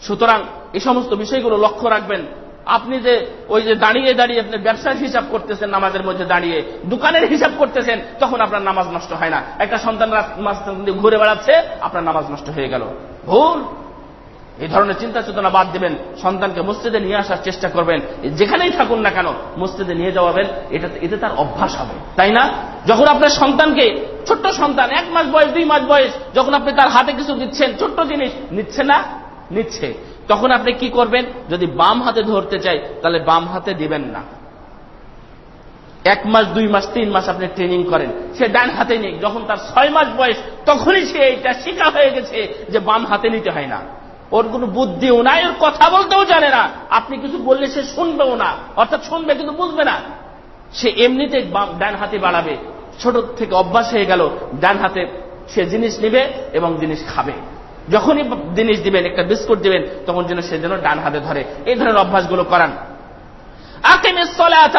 সুতরাং এই সমস্ত বিষয়গুলো লক্ষ্য রাখবেন। আপনি যে ওই যে দাঁড়িয়ে দাঁড়িয়ে আপনি ব্যবসার হিসাব করতেছেন, নামাজের মধ্যে দাঁড়িয়ে দোকানের হিসাব করতেছেন, তখন আপনার নামাজ নষ্ট হয় না। একটা সন্তান ঘুরে বেড়াচ্ছে, আপনার নামাজ নষ্ট হয়ে গেল। ভুল। এই ধরনের চিন্তা চেতনা বাদ দেবেন, সন্তানকে মসজিদে নিয়ে আসার চেষ্টা করবেন, যেখানেই থাকুন না কেন, মসজিদে নিয়ে যাওয়াবেন এটা এতে তার অভ্যাস হবে। তাই না? যখন আপনার সন্তানকে, ছোট্ট সন্তান, এক মাস বয়স, দুই মাস বয়স, যখন আপনি তার হাতে কিছু দিচ্ছেন, ছোট্ট জিনিস, নিচ্ছে না? নিচ্ছে। তখন আপনি কি করবেন? যদি বাম হাতে ধরতে চাই, তাহলে বাম হাতে দিবেন না। এক মাস, দুই মাস, তিন মাস আপনি ট্রেনিং করেন। সে ডান হাতে নেই। যখন তার ছয় মাস বয়স, তখনই সে এইটা শিখা হয়ে গেছে যে বাম হাতে নিতে হয় না। ওর কোনো বুদ্ধিও নাই ওর কথা বলতেও জানে না। আপনি কিছু বললে সে শুনবেও না, অর্থাৎ শুনবে কিন্তু বুঝবে না। সে এমনিতে ডান হাতে বাড়াবে। ছোট থেকে অভ্যাস হয়ে গেল, ডান হাতে সে জিনিস নিবে এবং জিনিস খাবে। যখনই জিনিস দিবেন, একটা বিস্কুট দিবেন, তখন যেন সে যেন ডান হাতে ধরে। এই ধরনের অভ্যাসগুলো করান।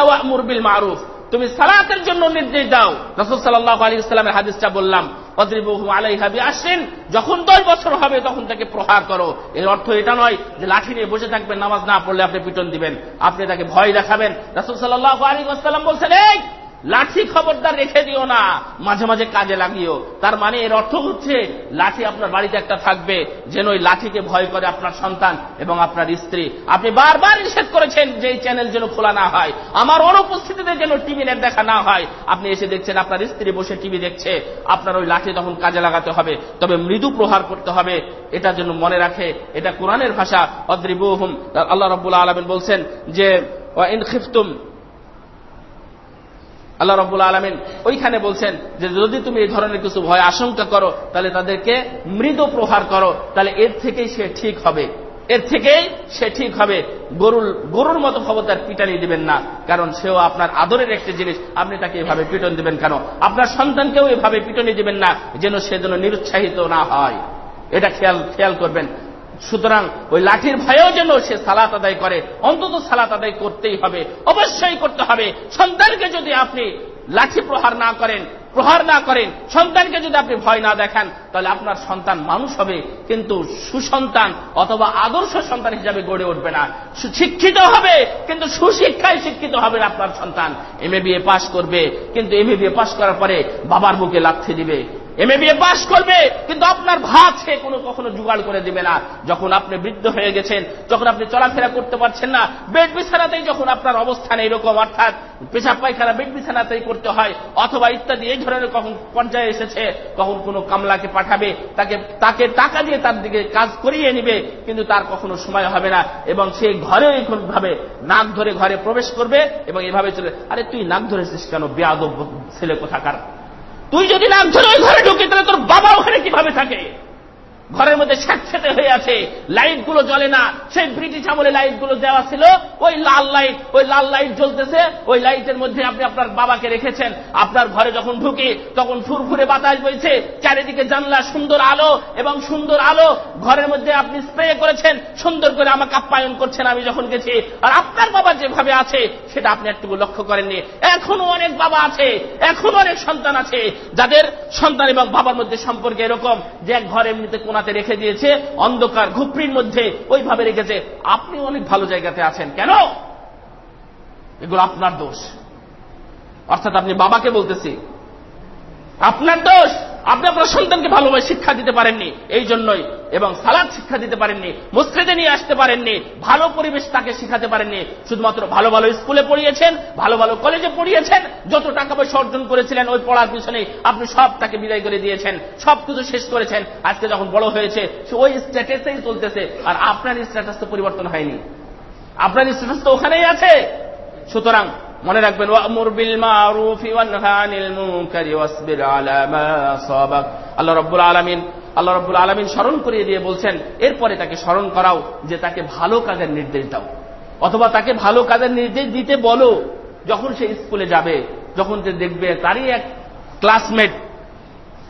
ওয়া'মুর মারুফ। তুমি সালাতের জন্য নির্দেশ দাও। রসুল সাল্লাহ আলী ইসলামের হাদিসটা বললাম। অদ্রিবহু আলাইহাবি আসছেন যখন দশ বছর হবে তখন তাকে প্রহার করো। এর অর্থ এটা নয় যে লাঠি নিয়ে বসে থাকবেন, নামাজ না পড়লে আপনি পিটন দিবেন। আপনি তাকে ভয় দেখাবেন। রাসুল সাল্লাহ আলী আসসালাম বলছেন, এই লাঠি খবরদার রেখে দিও না। মাঝে মাঝে কাজে লাগিও। তার মানে এর অর্থ হচ্ছে, লাঠি আপনার বাড়িতে একটা থাকবে, যেন ওই লাঠিকে ভয় করে আপনার সন্তান এবং আপনার স্ত্রী। আপনি বারবার নিষেধ করেছেন যে এই চ্যানেল যেন খোলা না হয়। আমার অনুপস্থিতিতে যেন টিভি নেট দেখা না হয়। আপনি এসে দেখছেন, আপনার স্ত্রী বসে টিভি দেখছে। আপনার ওই লাঠি তখন কাজে লাগাতে হবে। তবে মৃদু প্রহার করতে হবে। এটা যেন মনে রাখে। এটা কোরআনের ভাষা। অদ্রিবুহুম। আল্লাহ রব্বুল্লাহ আলমিন বলছেন যে আল্লাহ রব্বুল আলমিন ওইখানে বলছেন যে যদি তুমি এই ধরনের কিছু ভয়, আশঙ্কা করো, তাহলে তাদেরকে মৃদু প্রহার করো, তাহলে এর থেকেই সে ঠিক হবে। এর থেকেই সে ঠিক হবে। গরুর গরুর মতো খবরদার পিটানি দিবেন না, কারণ সেও আপনার আদরের একটি জিনিস। আপনি তাকে এভাবে পিটন দিবেন কেন? আপনার সন্তানকেও এভাবে পিটনি দিবেন না, যেন সে যেন নিরুৎসাহিত না হয়। এটা খেয়াল খেয়াল করবেন। সুতরাং ওই লাঠির ভয়েও যেন সে সালাত আদায় করে, অন্তত সালাত আদায় করতেই হবে, অবশ্যই করতে হবে। সন্তানকে যদি আপনি লাঠি প্রহার না করেন, প্রহার না করেন, সন্তানকে যদি আপনি ভয় না দেখান, তাহলে আপনার সন্তান মানুষ হবে, কিন্তু সুসন্তান অথবা আদর্শ সন্তান হিসাবে গড়ে উঠবে না। শিক্ষিত হবে, কিন্তু সুশিক্ষায় শিক্ষিত হবে আপনার সন্তান। এম এ বিএ পাশ করবে, কিন্তু এম এ বিএ পাশ করার পরে বাবার বুকে লাথি দিবে। এম এ বিএ পাশ করবে, কিন্তু আপনার ভাত সে কোনো কখনো জোগাড় করে দিবে না। যখন আপনি বৃদ্ধ হয়ে গেছেন, যখন আপনি চলাফেরা করতে পারছেন না, বেড বিছানাতেই যখন আপনার অবস্থান এইরকম, অর্থাৎ পেশাব পায়খানা, বেড বিছানাতেই করতে হয়, অথবা ইত্যাদি, এই ধরনের কখন পর্যায়ে এসেছে, কখন কোনো কামলাকে পাঠাবে, তাকে তাকে টাকা দিয়ে তার দিকে কাজ করিয়ে নিবে, কিন্তু তার কখনো সময় হবে না, এবং সে ঘরে ভাবে নাক ধরে ঘরে প্রবেশ করবে, এবং এভাবে চলে আরে তুই নাক ধরেছিস কেন? বেয়াদব ছেলে কোথাকার? তুই যদি ধরে ওই ঘরে ঢুকে তাহলে তোর বাবা ওখানে কীভাবে থাকে? ঘরের মধ্যে স্যাঁতস্যাঁতে হয়ে আছে লাইটগুলো জ্বলে না। সেই ব্রিটিশ আমলে লাইটগুলো দেওয়া ছিল, ওই লাল লাইট, ওই লাল লাইট জ্বলতেছে, ওই লাইটের মধ্যে আপনি আপনার বাবাকে রেখেছেন। আপনার ঘরে যখন ঢুকে, তখন ফুরফুরে বাতাস বইছে, চারিদিকে জানলা, সুন্দর আলো, এবং সুন্দর আলো, ঘরের মধ্যে আপনি স্প্রে করেছেন, সুন্দর করে আমাকে আপ্যায়ন করছেন, আমি যখন গেছি, আর আপনার বাবা যেভাবে আছে, সেটা আপনি একটু লক্ষ্য করেননি। এখনও অনেক বাবা আছে, এখনও অনেক সন্তান আছে, যাদের সন্তান এবং বাবার মধ্যে সম্পর্কে এরকম যে ঘরে এমনিতে কোন জান্নাতে রেখে দিয়েছে, অন্ধকার ঘুপড়ির মধ্যে ওইভাবে রেখেছে। আপনি অনেক ভালো জায়গাতে আছেন। কেন? এগুলো আপনার দোষ। অর্থাৎ আপনি বাবাকে বলতেছি, আপনার দোষ। আপনি আপনার সন্তানকে ভালোভাবে শিক্ষা দিতে পারেননি, এই জন্যই, এবং সালাদ শিক্ষা দিতে পারেননি, মসজিদে নিয়ে আসতে পারেননি, ভালো পরিবেশ তাকে শিখাতে পারেননি, শুধুমাত্র ভালো ভালো স্কুলে পড়িয়েছেন, ভালো ভালো কলেজে পড়িয়েছেন, যত টাকা পয়সা অর্জন করেছিলেন, ওই পড়ার পিছনে আপনি সব তাকে বিদায় করে দিয়েছেন, সব কিছু শেষ করেছেন, আজকে যখন বড় হয়েছে, সে ওই স্ট্যাটাসেই চলতেছে, আর আপনার স্ট্যাটাস তো পরিবর্তন হয়নি। আপনার স্ট্যাটাস তো ওখানেই আছে। সুতরাং মনে রাখবেন আল্লাহ রব্বুল আলমিন, আল্লাহ রব্বুল আলমিন স্মরণ করিয়ে দিয়ে বলছেন, এরপরে তাকে স্মরণ করাও যে তাকে ভালো কাজের নির্দেশ দাও। অথবা তাকে ভালো কাজের নির্দেশ দিতে বলো, যখন সে স্কুলে যাবে, যখন সে দেখবে তারই এক ক্লাসমেট,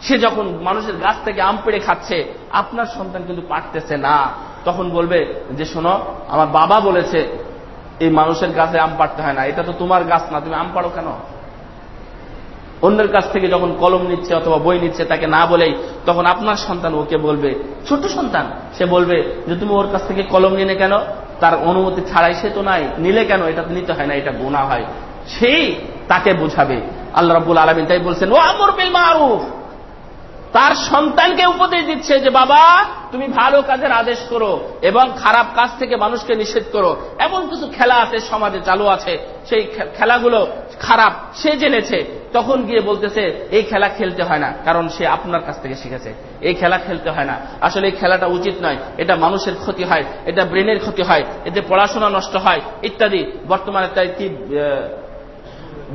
সে যখন মানুষের গাছ থেকে আম পেড়ে খাচ্ছে, আপনার সন্তান কিন্তু পারতেছে না। তখন বলবে যে, শোনো, আমার বাবা বলেছে এই মানুষের গাছে আম পাড়তে হয় না। এটা তো তোমার গাছ না, তুমি আম পাড়ো কেন? অন্যের কাছ থেকে যখন কলম নিচ্ছে অথবা বই নিচ্ছে, তাকে না বলেই তখন আপনার সন্তান ওকে বলবে ছোট সন্তান। সে বলবে যে, তুমি ওর কাছ থেকে কলম নিলে কেন? তার অনুমতি ছাড়াই সে তো নাই। নিলে কেন? এটা নিতে হয় না, এটা গোনা হয়। সেই তাকে বুঝাবে। আল্লাহ রব্বুল আলমিন তাই বলছেন, ও আমর বিল মারুফ। তার সন্তানকে উপদেশ দিচ্ছে যে, বাবা, তুমি ভালো কাজের আদেশ করো এবং খারাপ কাজ থেকে মানুষকে নিষেধ করো। এমন কিছু খেলা আছে, সমাজে চালু আছে। সেই খেলাগুলো খারাপ। সে জেনেছে। তখন গিয়ে বলতেছে, এই খেলা খেলতে হয় না, কারণ সে আপনার কাছ থেকে শিখেছে। এই খেলা খেলতে হয় না। আসলে এই খেলাটা উচিত নয়। এটা মানুষের ক্ষতি হয়। এটা ব্রেনের ক্ষতি হয়। এতে পড়াশোনা নষ্ট হয়। ইত্যাদি। বর্তমানে তাই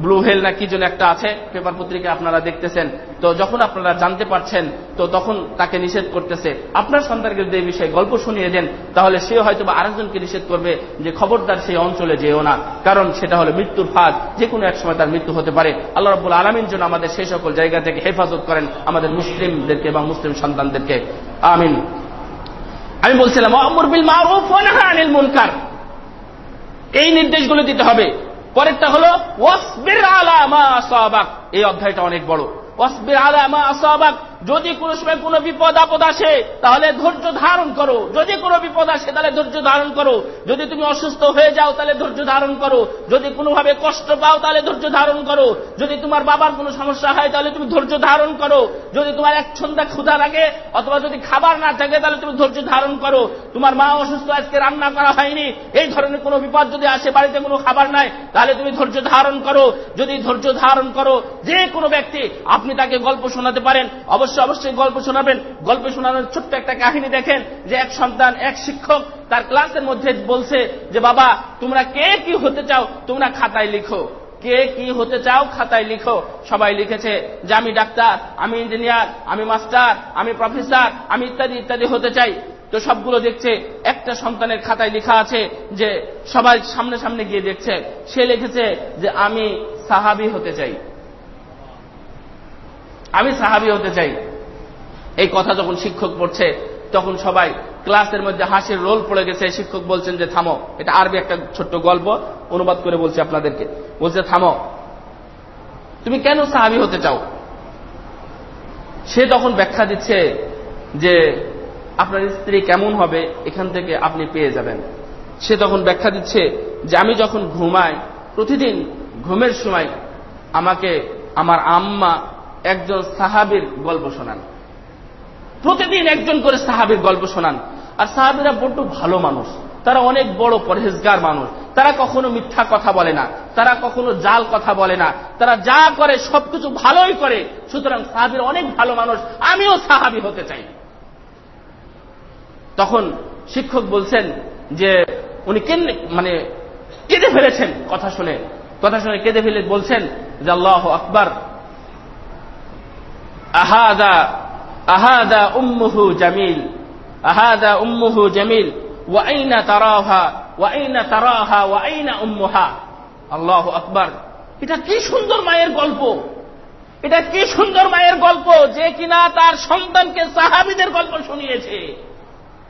ব্লু হেল না কি যেন একটা আছে, পেপার পত্রিকা আপনারা দেখতেছেন। তো যখন আপনারা জানতে পারছেন, তো তখন তাকে নিষেধ করতেছে। আপনার সন্তানকে যদি এই বিষয়ে গল্প শুনিয়ে দেন, তাহলে সে হয়তো বা আরেকজনকে নিষেধ করবে যে খবরদার সেই অঞ্চলে যেও না। কারণ সেটা হলো মৃত্যুর ফাঁদ, যে কোনো এক সময় তার মৃত্যু হতে পারে। আল্লাহ রব্বুল আলমিন জন্য আমাদের সেই সকল জায়গা থেকে হেফাজত করেন আমাদের মুসলিমদেরকে এবং মুসলিম সন্তানদেরকে। আমিন। আমি বলছিলাম এই নির্দেশগুলো দিতে হবে। পরেরটা হলো ওয়াসবির আলা মা এই অধ্যায়টা অনেক বড়। ওয়াসবির আলা মা আসাবাক। যদি কোনো সময় কোনো বিপদ, আপদ আসে, তাহলে ধৈর্য ধারণ করো। যদি কোনো বিপদ আসে, তাহলে ধৈর্য ধারণ করো। যদি তুমি অসুস্থ হয়ে যাও, তাহলে ধৈর্য ধারণ করো। যদি কোনোভাবে কষ্ট পাও, তাহলে ধৈর্য ধারণ করো। যদি তোমার বাবার কোনো সমস্যা হয়, তাহলে তুমি ধৈর্য ধারণ করো। যদি তোমার এক সন্ধ্যা ক্ষুধা লাগে, অথবা যদি খাবার না থাকে, তাহলে তুমি ধৈর্য ধারণ করো। তোমার মা অসুস্থ, আজকে রান্না করা হয়নি, এই ধরনের কোনো বিপদ যদি আসে, বাড়িতে কোনো খাবার নাই, তাহলে তুমি ধৈর্য ধারণ করো। যদি ধৈর্য ধারণ করো, যে কোনো ব্যক্তি, আপনি তাকে গল্প শোনাতে পারেন। অবশ্যই অবশ্যই অবশ্যই গল্প শোনাবেন। গল্প শোনানোর ছোট্ট একটা কাহিনী দেখেন যে এক সন্তান, এক শিক্ষক তার ক্লাসের মধ্যে বলছে যে, বাবা, তোমরা কে কি হতে চাও? তোমরা খাতায় লিখো। কে কি হতে চাও খাতায় লিখো। সবাই লিখেছে, যে আমি ডাক্তার, আমি ইঞ্জিনিয়ার, আমি মাস্টার, আমি প্রফেসর, আমি ইত্যাদি ইত্যাদি হতে চাই। তো সবগুলো দেখছে, একটা সন্তানের খাতায় লেখা আছে যে সবাই সামনে সামনে গিয়ে দেখছে। সে লিখেছে যে, আমি সাহাবি হতে চাই। আমি সাহাবি হতে চাই। এই কথা যখন শিক্ষক পড়ছে তখন সবাই ক্লাসের মধ্যে হাসির রোল পড়ে গেছে। শিক্ষক বলছেন যে, থামো। এটা আরবি একটা ছোট্ট গল্প, অনুবাদ করে বলছি আপনাদেরকে। বলছে, থামো। তুমি কেন সাহাবি হতে চাও? সে তখন ব্যাখ্যা দিচ্ছে যে, আপনার স্ত্রী কেমন হবে? এখান থেকে আপনি পেয়ে যাবেন। সে তখন ব্যাখ্যা দিচ্ছে যে, আমি যখন ঘুমাই, প্রতিদিন ঘুমের সময় আমাকে, আমার আম্মা একজন সাহাবির গল্প শোনান। প্রতিদিন একজন করে সাহাবির গল্প শোনান। আর সাহাবিরা বড্ড ভালো মানুষ। তারা অনেক বড় পরহেজগার মানুষ। তারা কখনো মিথ্যা কথা বলে না। তারা কখনো জাল কথা বলে না। তারা যা করে, সবকিছু ভালোই করে। সুতরাং সাহাবির অনেক ভালো মানুষ। আমিও সাহাবি হতে চাই। তখন শিক্ষক বলছেন যে, উনি কেন মানে কেঁদে ফেলেছেন কথা শুনে। কথা শুনে কেঁদে ফেলে বলছেন যে, আল্লাহ আকবর। আহাদা আহাদা উম্মুহু জামিল, আহাদা উম্মুহু জামিল ওয়াইনা তারাহা ওয়াইনা তারাহা ওয়াইনা উম্মুহা। আল্লাহ এটা কি সুন্দর মায়ের গল্প? এটা কি সুন্দর মায়ের গল্প যে কিনা তার সন্তানকে সাহাবিদের গল্প শুনিয়েছে?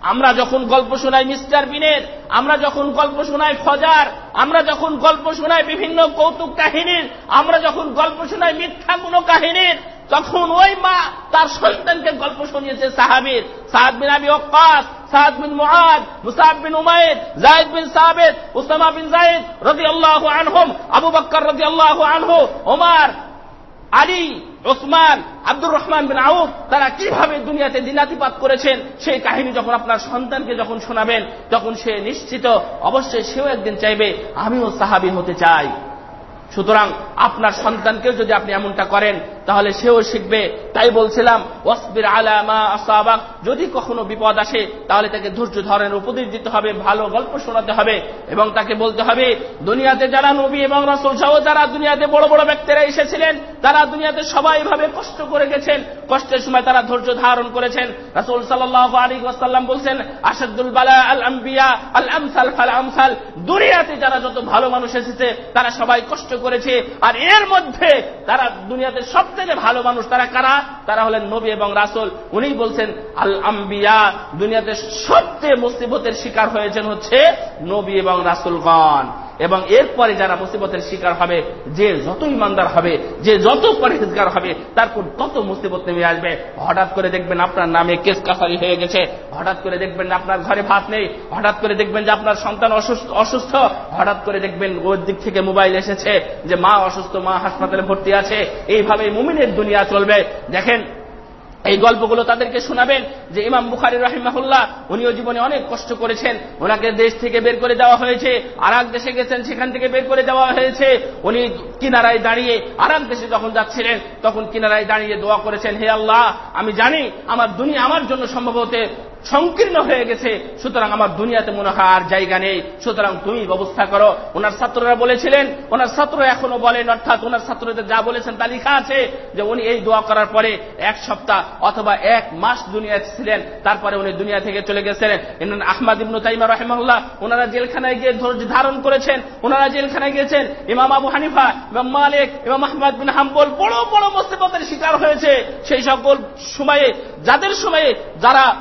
আমরা যখন গল্প শোনাই মিস্টার বিনের, আমরা যখন গল্প শোনাই ফজার, আমরা যখন গল্প শোনাই বিভিন্ন কৌতুক কাহিনীর, আমরা যখন গল্প শোনাই মিথ্যা কোনো কাহিনীর তখন ওই মা তার সন্তানকে গল্প শুনিয়েছে, সাহাবির Saad bin Abi Waqqas Saad bin Muadh, Musab bin Umair Zaid bin Thabit Usama bin Zaid রাদিয়াল্লাহু আনহুম, আবু বকর রাদিয়াল্লাহু আনহু, ওমার, আলী, ওসমান, আব্দুর রহমান বিন আউফ, তারা কীভাবে দুনিয়াতে দিনাতিপাত করেছেন, সেই কাহিনী যখন আপনার সন্তানকে যখন শোনাবেন, তখন সে নিশ্চিত, অবশ্যই সেও একদিন চাইবে, আমিও সাহাবি হতে চাই। সুতরাং আপনার সন্তানকেও যদি আপনি এমনটা করেন, তাহলে সেও শিখবে। তাই বলছিলাম, ওয়াসবির আলামা আসাবাক। যদি কখনো বিপদ আসে, তাহলে তাকে ধৈর্য ধরেন উপদেশ দিতে হবে, ভালো গল্প শোনাতে হবে, এবং তাকে বলতে হবে, দুনিয়াতে যারা নবী এবং রসুল সহ যারা দুনিয়াতে বড় বড় ব্যক্তিরা এসেছিলেন, তারা দুনিয়াতে সবাই ভাবে কষ্ট করে গেছেন। কষ্টের সময় তারা ধৈর্য ধারণ করেছেন। রাসুল সাল্লাহ আলী ওয়াসাল্লাম বলছেন আসাদুল বালা আল আম্বিয়া আল আমসাল ফাল আমসাল। দুনিয়াতে যারা যত ভালো মানুষ এসেছে, তারা সবাই কষ্ট করেছে, আর এর মধ্যে তারা দুনিয়াতে সব থেকে ভালো মানুষ তারা কারা? তারা হলেন নবী এবং রাসুল। উনি বলছেন আল আম্বিয়া দুনিয়াতে সবচেয়ে মুসিবতের শিকার হয়েছেন হচ্ছে নবী এবং রাসুলগণ। এবং এরপরে যারা মুসিবতের শিকার হবে, যে যত ইমানদার হবে, যে যত পরিষ্কার হবে, তারপর তত মুসিবত নেমে আসবে। হঠাৎ করে দেখবেন আপনার নামে কেস কাছারি হয়ে গেছে। হঠাৎ করে দেখবেন আপনার ঘরে ভাত নেই। হঠাৎ করে দেখবেন যে আপনার সন্তান অসুস্থ। হঠাৎ করে দেখবেন ওর দিক থেকে মোবাইল এসেছে। যে মা অসুস্থ, মা হাসপাতালে ভর্তি আছে এইভাবে মুমিনের দুনিয়া চলবে। দেখেন, এই গল্পগুলো তাদেরকে শোনাবেন যে ইমাম বুখারি রাহিমাহুল্লাহ, উনিও জীবনে অনেক কষ্ট করেছেন। ওনাকে দেশ থেকে বের করে দেওয়া হয়েছে আর দেশে গেছেন, সেখান থেকে বের করে দেওয়া হয়েছে। উনি কিনারায় দাঁড়িয়ে আর দেশে যখন যাচ্ছিলেন, তখন কিনারায় দাঁড়িয়ে দোয়া করেছেন, হে আল্লাহ, আমি জানি আমার দুনিয়া আমার জন্য সম্ভবত সংকীর্ণ হয়ে গেছে। সুতরাং আমার দুনিয়াতে মনে হয় আর জায়গা নেই। সুতরাং তুমি ব্যবস্থা করো। ওনার ছাত্ররা বলেছিলেন, ওনার ছাত্র এখনও বলেন, অর্থাৎ ওনার ছাত্রদের যা বলেছেন তা লেখা আছে, যে উনি এই দোয়া করার পরে এক সপ্তাহ অথবা এক মাস দুনিয়া ছিলেন, তারপরে উনি দুনিয়া থেকে চলে গেছেন। আহমাদ ইবনু তাইমা রহমাল্লাহ ওনারা জেলখানায় গিয়ে ধৈর্য ধারণ করেছেন, ওনারা জেলখানায় গিয়েছেন। ইমাম আবু হানিফা, ইমাম মালিক, ইমাম আহমদ বিন হাম্বল বড় বড় মুসিবতের শিকার হয়েছে। সেই সকল সময়ে, যাদের সময়ে যারা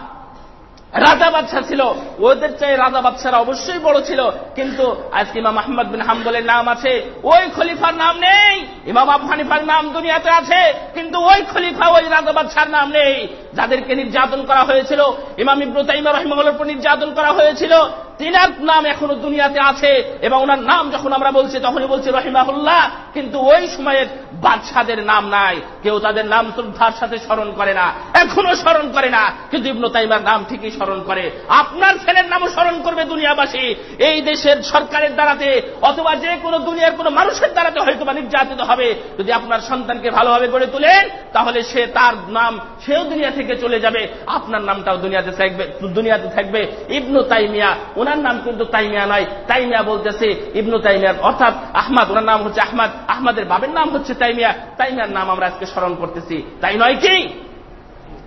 রাজা বাদশাহ ছিল। ওদের চাই রাজা বাদশারা অবশ্যই বড় ছিল। কিন্তু আজকে ইমাম আহমদ বিন হাম্বলের নাম আছে। ওই খলিফার নাম নেই। ইমাম আবু হানিফার নাম দুনিয়াতে আছে। কিন্তু ওই খলিফা, ওই রাজা বাদশার নাম নেই। যাদেরকে নির্যাতন করা হয়েছিল, ইমাম ইব্রতাইমা রহিমহলের উপর নির্যাতন করা হয়েছিল, তিনার নাম এখনও দুনিয়াতে আছে এবং ওনার নাম যখন আমরা বলছি, তখনই বলছি রহিমাহুল্লাহ। কিন্তু ওই সময়ের বাদশাদের নাম নাই। কেউ তাদের নাম শ্রদ্ধার সাথে স্মরণ করে না। এখনও স্মরণ করে না। কিন্তু ইবনু তাইমার নাম ঠিকই স্মরণ করে। আপনার ছেলের নামও স্মরণ করবে দুনিয়াবাসী। এই দেশের সরকারের দ্বারাতে অথবা যে কোনো দুনিয়ার কোনো মানুষের দ্বারাতে হয়তো বা নির্যাতিত হবে। যদি আপনার সন্তানকে ভালোভাবে গড়ে তোলেন, তাহলে সে তার নাম সেও দুনিয়া থেকে চলে যাবে। আপনার নামটাও দুনিয়াতে থাকবে দুনিয়াতে থাকবে। ইবনু তাইমিয়া, ওনার নাম কিন্তু তাইমিয়া নয়। তাইমিয়া বলতেছে ইবনু তাইমিয়ার অর্থাৎ আহমাদ। ওনার নাম হচ্ছে আহমাদ। আহমাদের বাবের নাম হচ্ছে তাইমিয়া। তাইমিয়ার নাম আমরা আজকে স্মরণ করতেছি। তাই নয় কি?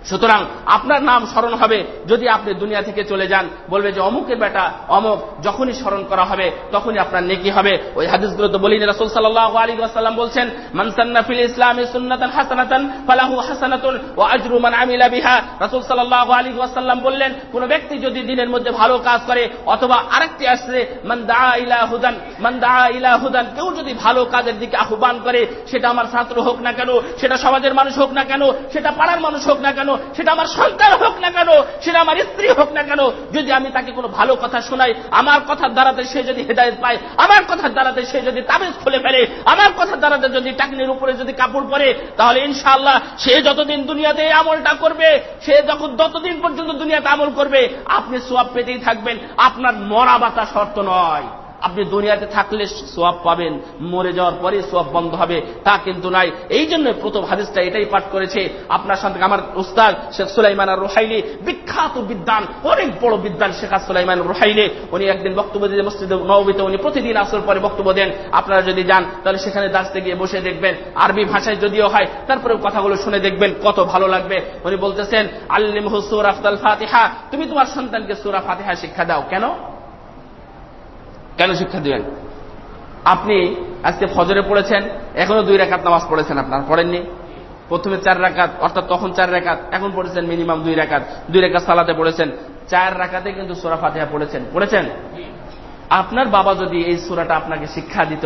সুতরাং আপনার নাম স্মরণ হবে যদি আপনি দুনিয়া থেকে চলে যান। বলবে যে, অমুকের বেটা, অমুক, যখনই স্মরণ করা হবে, তখনই আপনার নেকি হবে। ওই হাদিসগুলো তো বলিনি। রাসুল সাল্লাহ আলী আসাল্লাম বলছেন মানসান্না ফিল ইসলামী সুন্নাতান হাসানাতান, ফালাহু হাসানাতুন ও আজরু মান আমিলা বিহা। রাসুল সাল্লাহ আলী আসাল্লাম বললেন, কোন ব্যক্তি যদি দিনের মধ্যে ভালো কাজ করে অথবা আরেকটি আসছে, মান দা ইলা হুদান, মান দা ইলা হুদান, কেউ যদি ভালো কাজের দিকে আহ্বান করে, সেটা আমার ছাত্র হোক না কেন, সেটা সমাজের মানুষ হোক না কেন, সেটা পাড়ার মানুষ হোক না কেন সেটা আমার সন্তান হোক না কেন? সেটা আমার স্ত্রী হোক না কেন? যদি আমি তাকে কোনো ভালো কথা শোনাই, আমার কথার দ্বারাতে সে যদি হেদায়ত পায়, আমার কথার দ্বারাতে সে যদি তাবিজ খুলে ফেলে, আমার কথার দ্বারাতে যদি টাকনির উপরে যদি কাপড় পরে, তাহলে ইনশাআল্লাহ সে যতদিন দুনিয়াতে আমলটা করবে, সে যখন যতদিন পর্যন্ত দুনিয়াতে আমল করবে, আপনি সোয়াব পেতেই থাকবেন। আপনার মরা বাতা শর্ত নয়। আপনি দুনিয়াতে থাকলে সোয়াব পাবেন, মরে যাওয়ার পরে সোয়াব বন্ধ হবে, তা কিন্তু নাই। এই জন্য প্রথম হাদিসটা এটাই পাঠ করেছে। আপনার সাথে আমার উস্তাদ শেখ সুলাইমান রোহাইলি বিখ্যাত বিদ্যান অনেক বড় বিদ্যান শেখ সুলাইমান রোহাইলি উনি একদিন বক্তব্য দিয়ে মসজিদে নবীতে উনি প্রতিদিন আসর পরে বক্তব্য দেন। আপনারা যদি যান, তাহলে সেখানে দাসতে গিয়ে বসে দেখবেন। আরবি ভাষায় যদিও হয় তারপরে কথাগুলো শুনে দেখবেন কত ভালো লাগবে। উনি বলতেছেন আল্লিম হুসুর আফতাল ফাতিহা। তুমি তোমার সন্তানকে সুরা ফাতিহা শিক্ষা দাও। কেন? কেন শিক্ষা দিবেন? আপনি আজকে ফজরে পড়েছেন, এখনও দুই রেখাত নামাজ পড়েছেন আপনার, পড়েননি? প্রথমে চার রাকাত অর্থাৎ তখন চার রেখাত, এখন পড়েছেন মিনিমাম দুই রেখাত দুই রেখাত সালাতে পড়েছেন, চার রাখাতে কিন্তু সোরা ফাতেহা পড়েছেন পড়েছেন? আপনার বাবা যদি এই সোরাটা আপনাকে শিক্ষা দিত,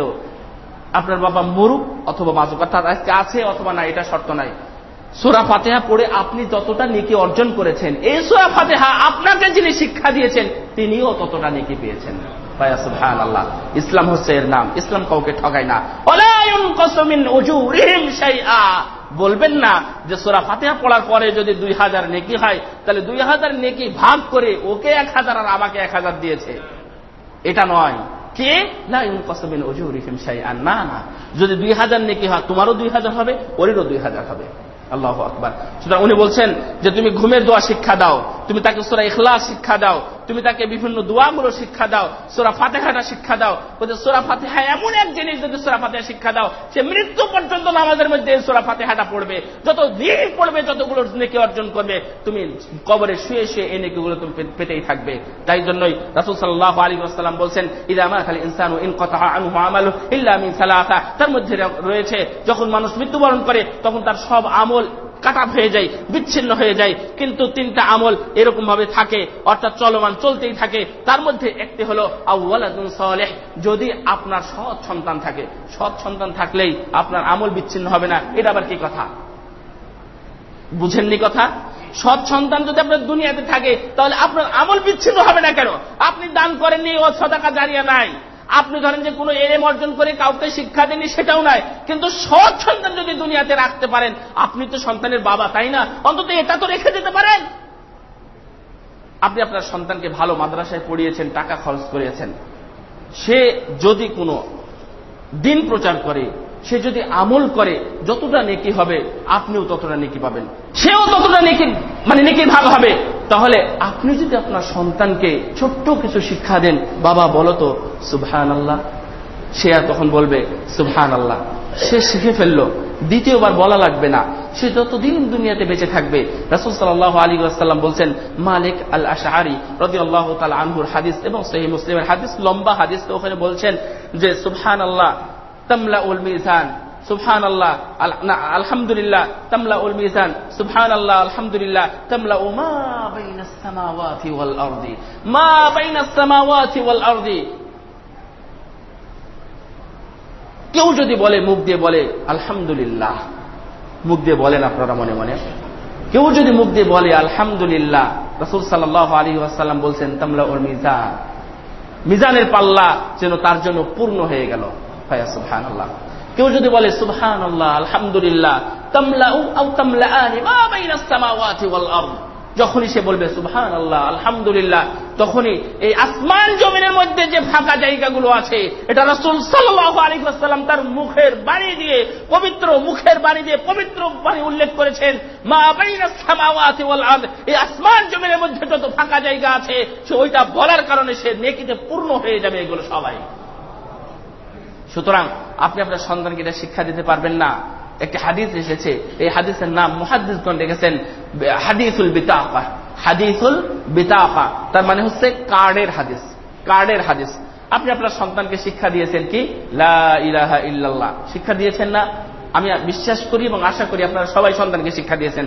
আপনার বাবা মরুক অথবা মাজুক অর্থাৎ আজকে আছে অথবা না এটা শর্ত নাই। সোরা ফাতেহা পড়ে আপনি যতটা নেকি অর্জন করেছেন, এই সুরা ফাতেহা আপনাকে যিনি শিক্ষা দিয়েছেন, তিনিও ততটা নেকি পেয়েছেন। আল্লাহ ইসলাম হচ্ছে এর নাম। ইসলাম কাউকে ঠগায় না। বলবেন না যে সোরা ফাতেহা পড়ার পরে যদি দুই হাজার নেকি হয়, তাহলে দুই হাজার নেকি ভাগ করে ওকে এক হাজার আর আমাকে এক হাজার দিয়েছে। এটা নয়। কে? না কসমিন অজুরিহিম সাই আর না না। যদি দুই হাজার নেকি হয়, তোমারও দুই হাজার হবে ওরেরও দুই হাজার হবে। আল্লাহ আকবর। সুতরাং উনি বলছেন যে, তুমি ঘুমের দোয়া শিক্ষা দাও। তুমি তাকে সোরা ইখলাস শিক্ষা দাও। তুমি তাকে বিভিন্ন দোয়াগুলো শিক্ষা দাও, সোরা ফাতেহাটা শিক্ষা দাও। বলছে, সোরা ফাতেহা এমন এক জিনিস যদি সোরা ফাতেহা শিক্ষা দাও, সে মৃত্যু পর্যন্ত নামাজের মধ্যে সোরা ফাতেহাটা পড়বে। যত দিন পড়বে, যতগুলো নেকি অর্জন করবে, তুমি কবরে শুয়ে শুয়ে এই নেকিগুলো তুমি পেতেই থাকবে। তাই জন্যই রাসুল সাল্লাহ আলী আসসালাম বলছেন ইদামা খালি ইনসান ইন কথা আনু আমালু ইল্লা মিন সালাতা। তার মধ্যে রয়েছে, যখন মানুষ মৃত্যুবরণ করে, তখন তার সব আমল কাটা হয়ে যায়, বিচ্ছিন্ন হয়ে যায়। কিন্তু তিনটা আমল এরকম ভাবে থাকে, অর্থাৎ চলমান চলতেই থাকে। তার মধ্যে একটি হল আউ্লাদুন সালেহ, যদি আপনার সৎ সন্তান থাকে। সৎ সন্তান থাকলেই আপনার আমল বিচ্ছিন্ন হবে না। এটা আবার কি কথা? বুঝেননি কথা? সৎ সন্তান যদি আপনার দুনিয়াতে থাকে, তাহলে আপনার আমল বিচ্ছিন্ন হবে না কেন? আপনি দান করেননি, ও সদাকা জারিয়া নাই। আপনি ধরেন যে কোনো এলেম অর্জন করে কাউকে শিক্ষা দেননি সেটাও নাই। কিন্তু সৎ সন্তান যদি দুনিয়াতে রাখতে পারেন, আপনি তো সন্তানের বাবা, তাই না? অন্তত এটা তো রেখে দিতে পারেন। আপনি আপনার সন্তানকে ভালো মাদ্রাসায় পড়িয়েছেন, টাকা খরচ করেছেন। সে যদি কোনো দিন প্রচার করে সে যদি আমল করে, যতটা নেকি হবে, আপনিও ততটা নেকি পাবেন। সেও ততটা নেকি মানে নেকির ভাগ হবে। তাহলে আপনি যদি আপনার সন্তানকে ছোট্ট কিছু শিক্ষা দেন, বাবা বলো তো সুবহান আল্লাহ সে আর তখন বলবে সুবহান আল্লাহ সে শিখে ফেলল। দ্বিতীয়বার বলা লাগবে না। সে যতদিন দুনিয়াতে বেঁচে থাকবে, রাসুল সাল্লাহ আলী আসাল্লাম বলছেন, মালিক আল আশাহারি রদি আল্লাহ তাল আনহুর হাদিস এবং সহি মুসলিমের হাদিস, লম্বা হাদিস তো ওখানে বলছেন যে সুবহান আল্লাহ মিজান আলহামদুলিল্লাহ মিজান আলহামদুলিল্লাহ মা বাইনাস সামাওয়াতি ওয়াল আরদি, মা বাইনাস সামাওয়াতি ওয়াল আরদি। কেউ যদি বলে, মুখ দিয়ে বলে, আলহামদুলিল্লাহ, মুখ দিয়ে বলেন আপনারা মনে মনে। কেউ যদি মুখ দিয়ে বলে, আলহামদুলিল্লাহ, রসুল সাল্লাহ আলী আসাল্লাম বলছেন তামলা ওর মিজান, মিজানের পাল্লা যেন তার জন্য পূর্ণ হয়ে গেল। ফায়া সুবহান আল্লাহ কেউ যদি বলে সুবহান আল্লাহ আলহামদুলিল্লাহ যখনই সে বলবে সুবহান আল্লাহ আলহামদুলিল্লাহ, তখনই এই আসমান জমিনের মধ্যে যে ফাঁকা জায়গাগুলো আছে, এটা রসুল সাল্লাহ আলিকাল্লাম তার মুখের বাণী দিয়ে, পবিত্র মুখের বাণী দিয়ে, পবিত্র বাণী উল্লেখ করেছেন, মা এই আসমান জমিনের মধ্যে যত ফাঁকা জায়গা আছে, সে ওইটা বলার কারণে সে নেকিতে পূর্ণ হয়ে যাবে এগুলো সবাই। সুতরাং আপনি আপনার সন্তানকে এটা শিক্ষা দিতে পারবেন না। একটি হাদিস এসেছে, এই হাদিসের নাম মুহাদ্দিসগণ রেখেছেন হাদিসুল বিতাফা হাদিসুল বিতাফা তার মানে হচ্ছে কার্ডের হাদিস কার্ডের হাদিস। আপনি আপনার সন্তানকে শিক্ষা দিয়েছেন কি? লা ইলাহা ইল্লাল্লাহ। শিক্ষা দিয়েছেন না? আমি বিশ্বাস করি এবং আশা করি আপনারা সবাই সন্তানকে শিক্ষা দিয়েছেন।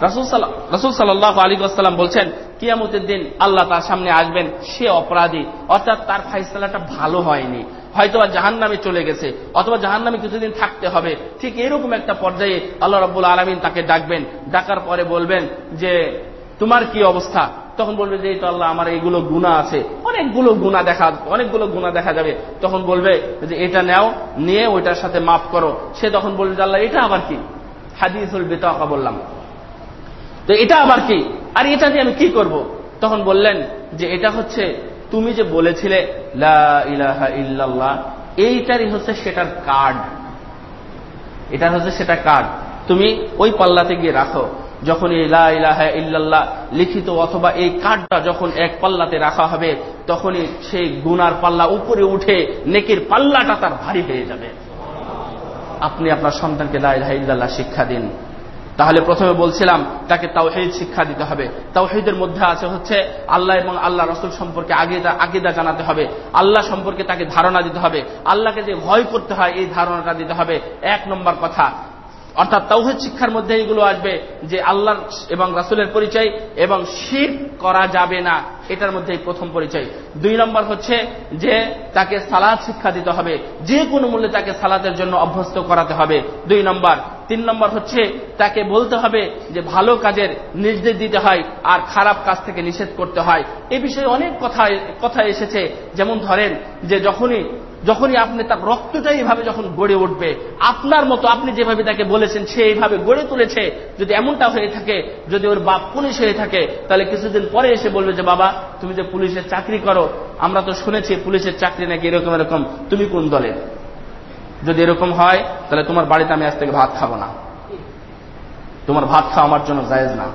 রাসূল সাল্লাহ আলাইহি ওয়াসাল্লাম বলছেন, কিয়ামতের দিন আল্লাহ তার সামনে আসবেন, সে অপরাধী। অর্থাৎ তার ফাইসলাটা ভালো হয়নি। হয়তো জাহান নামে চলে গেছে, অথবা জাহান নামে কিছুদিন থাকতে হবে। ঠিক এরকম একটা পর্যায়ে আল্লাহ রব্বুল আলমিন তাকে ডাকবেন। ডাকার পরে বলবেন যে, তোমার কি অবস্থা? তখন বলবে যে তো আল্লাহ, আমার এইগুলো গুণা আছে। অনেকগুলো গুণা দেখা, অনেকগুলো গুণা দেখা যাবে। তখন বলবে যে, এটা নেও, নিয়ে ওইটার সাথে মাফ করো। সে তখন বলবে যে, আল্লাহ, এটা আবার কি? হাদিসুল বেতাকা বললাম। তো এটা আবার কি? আর এটা দিয়ে আমি কি করব? তখন বললেন যে, এটা হচ্ছে, তুমি যে বলেছিলে, লা এইটারই হচ্ছে সেটার কার্ড এটা হচ্ছে সেটা কার্ড তুমি ওই পাল্লাতে গিয়ে রাখো। যখন এই লা ইলাহা ইল্লাল্লাহ লিখিত অথবা এই কার্ডটা যখন এক পাল্লাতে রাখা হবে, তখনই সেই গুনার পাল্লা উপরে উঠে নেকির পাল্লাটা তার ভারী হয়ে যাবে। আপনি আপনার সন্তানকে লা ইলাহা ইল্লাল্লাহ শিক্ষা দিন। তাহলে প্রথমে বলছিলাম, তাকে তাওহিদ শিক্ষা দিতে হবে। তাওহিদের মধ্যে আছে হচ্ছে আল্লাহ এবং আল্লাহ রসুল সম্পর্কে আগেদা আগেদা জানাতে হবে। আল্লাহ সম্পর্কে তাকে ধারণা দিতে হবে। আল্লাহকে যে ভয় করতে হয়, এই ধারণাটা দিতে হবে। এক নম্বর কথা অর্থাৎ তৌহিদ শিক্ষার মধ্যে এগুলো আসবে যে আল্লাহ এবং রাসুলের পরিচয় এবং শির করা যাবে না। এটার মধ্যে প্রথম পরিচয়। দুই নম্বর হচ্ছে যে তাকে সালাদ শিক্ষা দিতে হবে। যে কোনো মূল্যে তাকে সালাতের জন্য অভ্যস্ত করাতে হবে। দুই নম্বর। তিন নম্বর হচ্ছে তাকে বলতে হবে যে ভালো কাজের নির্দেশ দিতে হয় আর খারাপ কাজ থেকে নিষেধ করতে হয়। এ বিষয়ে অনেক কথা কথা এসেছে। যেমন ধরেন যে যখনই যখনই আপনি তার রক্তটা এইভাবে যখন গড়ে উঠবে, আপনার মতো আপনি যেভাবে তাকে বলেছেন, সে এইভাবে গড়ে তুলেছে, যদি এমনটা হয়ে থাকে, যদি ওর বাপ পুলিশ হয়ে থাকে, তাহলে কিছুদিন পরে এসে বলবে যে, বাবা, তুমি যে পুলিশের চাকরি করো, আমরা তো শুনেছি পুলিশের চাকরি নাকি এরকম এরকম, তুমি কোন দলের? যদি এরকম হয়, তাহলে তোমার বাড়িতে আমি আজ থেকে ভাত খাব না। তোমার ভাত খাওয়া আমার জন্য জায়েজ না।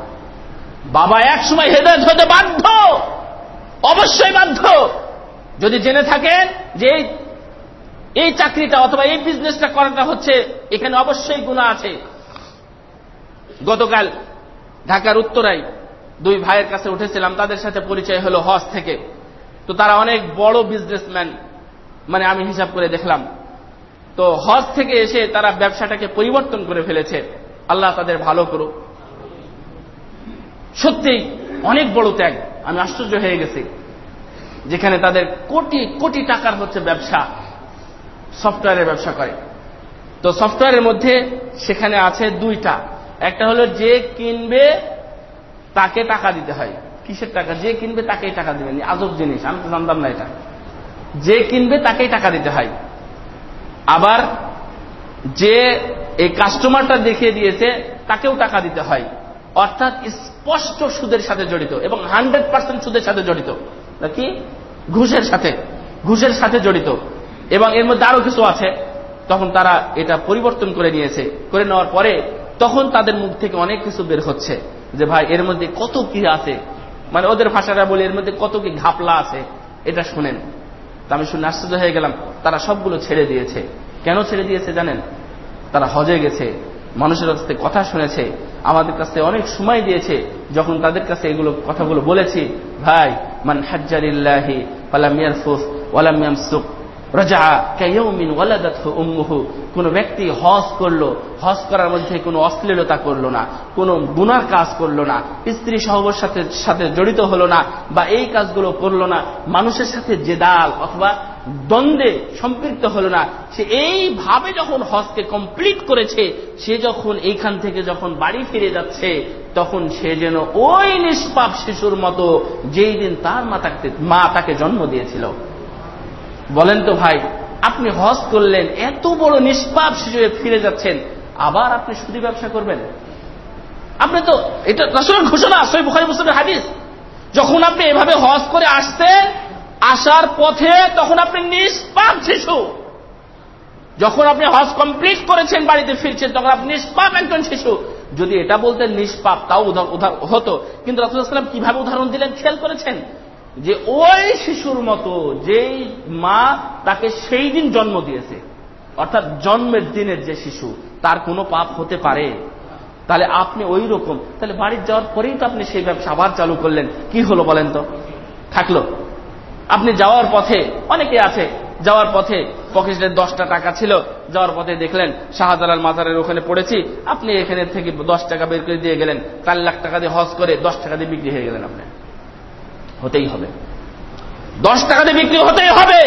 বাবা এক সময় হেদায়ত হতে বাধ্য, অবশ্যই বাধ্য। যদি জেনে থাকেন যে এই চাকরিটা অথবা এই বিজনেসটা করাটা হচ্ছে, এখানে অবশ্যই গুণা আছে। গতকাল ঢাকার উত্তরায় দুই ভাইয়ের কাছে উঠেছিলাম, তাদের সাথে পরিচয় হলো হজ থেকে। তো তারা অনেক বড় বিজনেসম্যান মানে আমি হিসাব করে দেখলাম। তো হজ থেকে এসে তারা ব্যবসাটাকে পরিবর্তন করে ফেলেছে। আল্লাহ তাদের ভালো করুক। সত্যি, অনেক বড় ত্যাগ। আমি আশ্চর্য হয়ে গেছি। যেখানে তাদের কোটি কোটি টাকার হচ্ছে ব্যবসা। সফটওয়্যারের ব্যবসা করে। তো সফটওয়্যারের মধ্যে সেখানে আছে দুইটা। একটা হলো যে কিনবে তাকে টাকা দিতে হয়। কিসের টাকা? যে কিনবে তাকেই টাকা দিবেন আজব জিনিস, আমি তো জানতাম না এটা। যে কিনবে তাকেই টাকা দিতে হয়। আবার যে এই কাস্টমারটা দেখিয়ে দিয়েছে, তাকেও টাকা দিতে হয়। অর্থাৎ স্পষ্ট সুদের সাথে জড়িত এবং হান্ড্রেড পার্সেন্ট সুদের সাথে জড়িত। নাকি? ঘুষের সাথে। ঘুষের সাথে জড়িত। এবং এর মধ্যে আরও কিছু আছে। তখন তারা এটা পরিবর্তন করে নিয়েছে। করে নেওয়ার পরে তখন তাদের মুখ থেকে অনেক কিছু বের হচ্ছে যে, ভাই, এর মধ্যে কত কি আছে? মানে ওদের ভাষাটা বলে এর মধ্যে কত কি ঘাপলা আছে, এটা শুনেন। তা আমি শুনে আশ্চর্য হয়ে গেলাম, তারা সবগুলো ছেড়ে দিয়েছে। কেন ছেড়ে দিয়েছে জানেন? তারা হজে গেছে, মানুষের কাছ থেকে কথা শুনেছে, আমাদের কাছে অনেক সময় দিয়েছে, যখন তাদের কাছে এগুলো কথাগুলো বলেছি, ভাই, মান হাজ্জারিল্লাহি ফালাম ইয়ারফুস ওয়ালাম ইয়ামসুক কোন ব্যক্তি হজ করল, হজ করার মধ্যে কোনো অশ্লীলতা করল না, কোনো গুনার কাজ করল না, স্ত্রী সহবর সাথে সাথে জড়িত হলো না বা এই কাজগুলো করল না, মানুষের সাথে জেদাল অথবা দ্বন্দ্বে সম্পৃক্ত হলো না, সে এইভাবে যখন হজকে কমপ্লিট করেছে, সে যখন এইখান থেকে যখন বাড়ি ফিরে যাচ্ছে, তখন সে যেন ওই নিষ্পাপ শিশুর মতো যেই দিন তার মা তাকে জন্ম দিয়েছিল। বলেন তো ভাই, আপনি হজ করলেন, এত বড় নিষ্পাপ শিশু ফিরে যাচ্ছেন, আবার আপনি সুদী ব্যবসা করবেন? আপনি তো, এটা রাসুলের ঘোষণা সই বুখারি মুসলিমের হাদিস। যখন আপনি এভাবে হজ করে আসতেন আসার পথে তখন আপনি নিষ্পাপ শিশু। যখন আপনি হজ কমপ্লিট করেছেন, বাড়িতে ফিরছেন, তখন আপনি নিষ্পাপ একজন শিশু। যদি এটা বলতেন নিষ্পাপ, তাও হতো। কিন্তু রাসুলাম কীভাবে উদাহরণ দিলেন? খেয়াল করেছেন? যে ওই শিশুর মতো যেই মা তাকে সেই দিন জন্ম দিয়েছে, অর্থাৎ জন্মের দিনের যে শিশু, তার কোনো পাপ হতে পারে। তাহলে আপনি ওই রকম তাহলে বাড়ির যাওয়ার পরেই তো আপনি সেই ব্যবসা আবার চালু করলেন। কি হলো বলেন তো? থাকল। আপনি যাওয়ার পথে, অনেকে আছে, যাওয়ার পথে পকেটের দশটা টাকা ছিল, যাওয়ার পথে দেখলেন, শাহজালাল মাজারের ওখানে পড়েছি, আপনি এখানে থেকে দশ টাকা বের করে দিয়ে গেলেন, চার লাখ টাকা দিয়ে হজ করে দশ টাকা দিয়ে বিক্রি হয়ে গেলেন আপনি হতেই হবে। দশ টাকাতে বিক্রি হতেই হবে।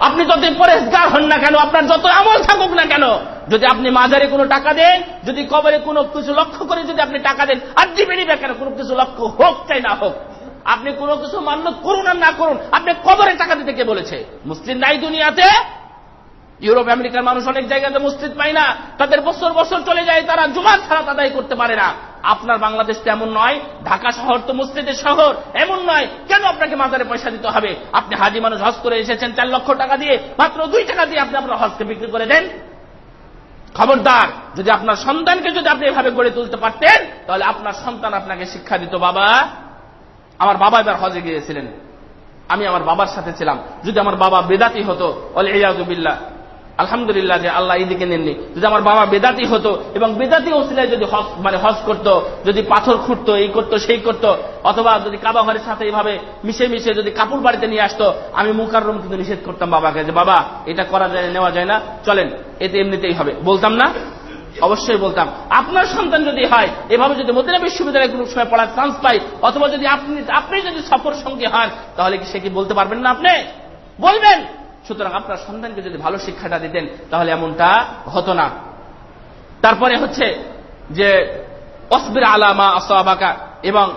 আপনি যত পরেশগার হন না কেন, আপনার যত আমল থাকুক না কেন, যদি আপনি মাজারে কোনো টাকা দেন, যদি কবরে কোনো কিছু লক্ষ্য করে যদি আপনি টাকা দেন, আর দিবেনই বা কেন কোনো কিছু লক্ষ্য হোক তাই না হোক, আপনি কোনো কিছু মান্য করুন আর না করুন, আপনি কবরে টাকা দিতে কে বলেছে? মুসলিম নাই দুনিয়াতে ইউরোপ, আমেরিকার মানুষ অনেক জায়গাতে মসজিদ পায় না। তাদের বছর বছর চলে যায়, তারা জুমার ছাড়া আদায় করতে পারে না। আপনার বাংলাদেশ তো এমন নয়, ঢাকা শহর তো মসজিদের শহর, এমন নয়। কেন আপনাকে মাজারে পয়সা দিতে হবে? আপনি হাজি মানুষ, হজ করে এসেছেন চার লক্ষ টাকা দিয়ে, মাত্র দুই টাকা দিয়ে আপনি আপনার হজকে বিক্রি করে দেন। খবরদার, যদি আপনার সন্তানকে যদি আপনি এভাবে গড়ে তুলতে পারতেন, তাহলে আপনার সন্তান আপনাকে শিক্ষা দিত, বাবা। আমার বাবা এবার হজে গিয়েছিলেন। আমি আমার বাবার সাথে ছিলাম। যদি আমার বাবা বেদাতি হতো বলে ইয়াজুবিল্লা আলহামদুলিল্লাহ যে আল্লাহ এইদিকে নেননি। যদি আমার বাবা বেদাতি হতো এবং বেদাতি ওসিলায় যদি হজ মানে হজ করত, যদি পাথর খুঁড়ত, এই করতো, সেই করত, অথবা যদি কাবা ঘরের সাথে এইভাবে মিশে মিশে যদি কাপড় বাড়িতে নিয়ে আসতো, আমি মুকাররম কিন্তু নিষেধ করতাম বাবাকে যে, বাবা, এটা করা যায় নেওয়া যায় না, চলেন এতে এমনিতেই হবে। বলতাম না? অবশ্যই বলতাম। আপনার সন্তান যদি হয়, এভাবে যদি মদিনা বিশ্ববিদ্যালয়ে কোনো সময় পড়ার চান্স পাই অথবা যদি আপনি আপনি যদি সফর সঙ্গী হন, তাহলে কি সে কি বলতে পারবেন না আপনি? বলবেন! সুতরাং আপনার সন্তানকে যদি ভালো শিক্ষাটা দিতেন, তাহলে এমনটা হতো না। তারপরে হচ্ছে যে, অসবির আলামা আসাবাকা এবং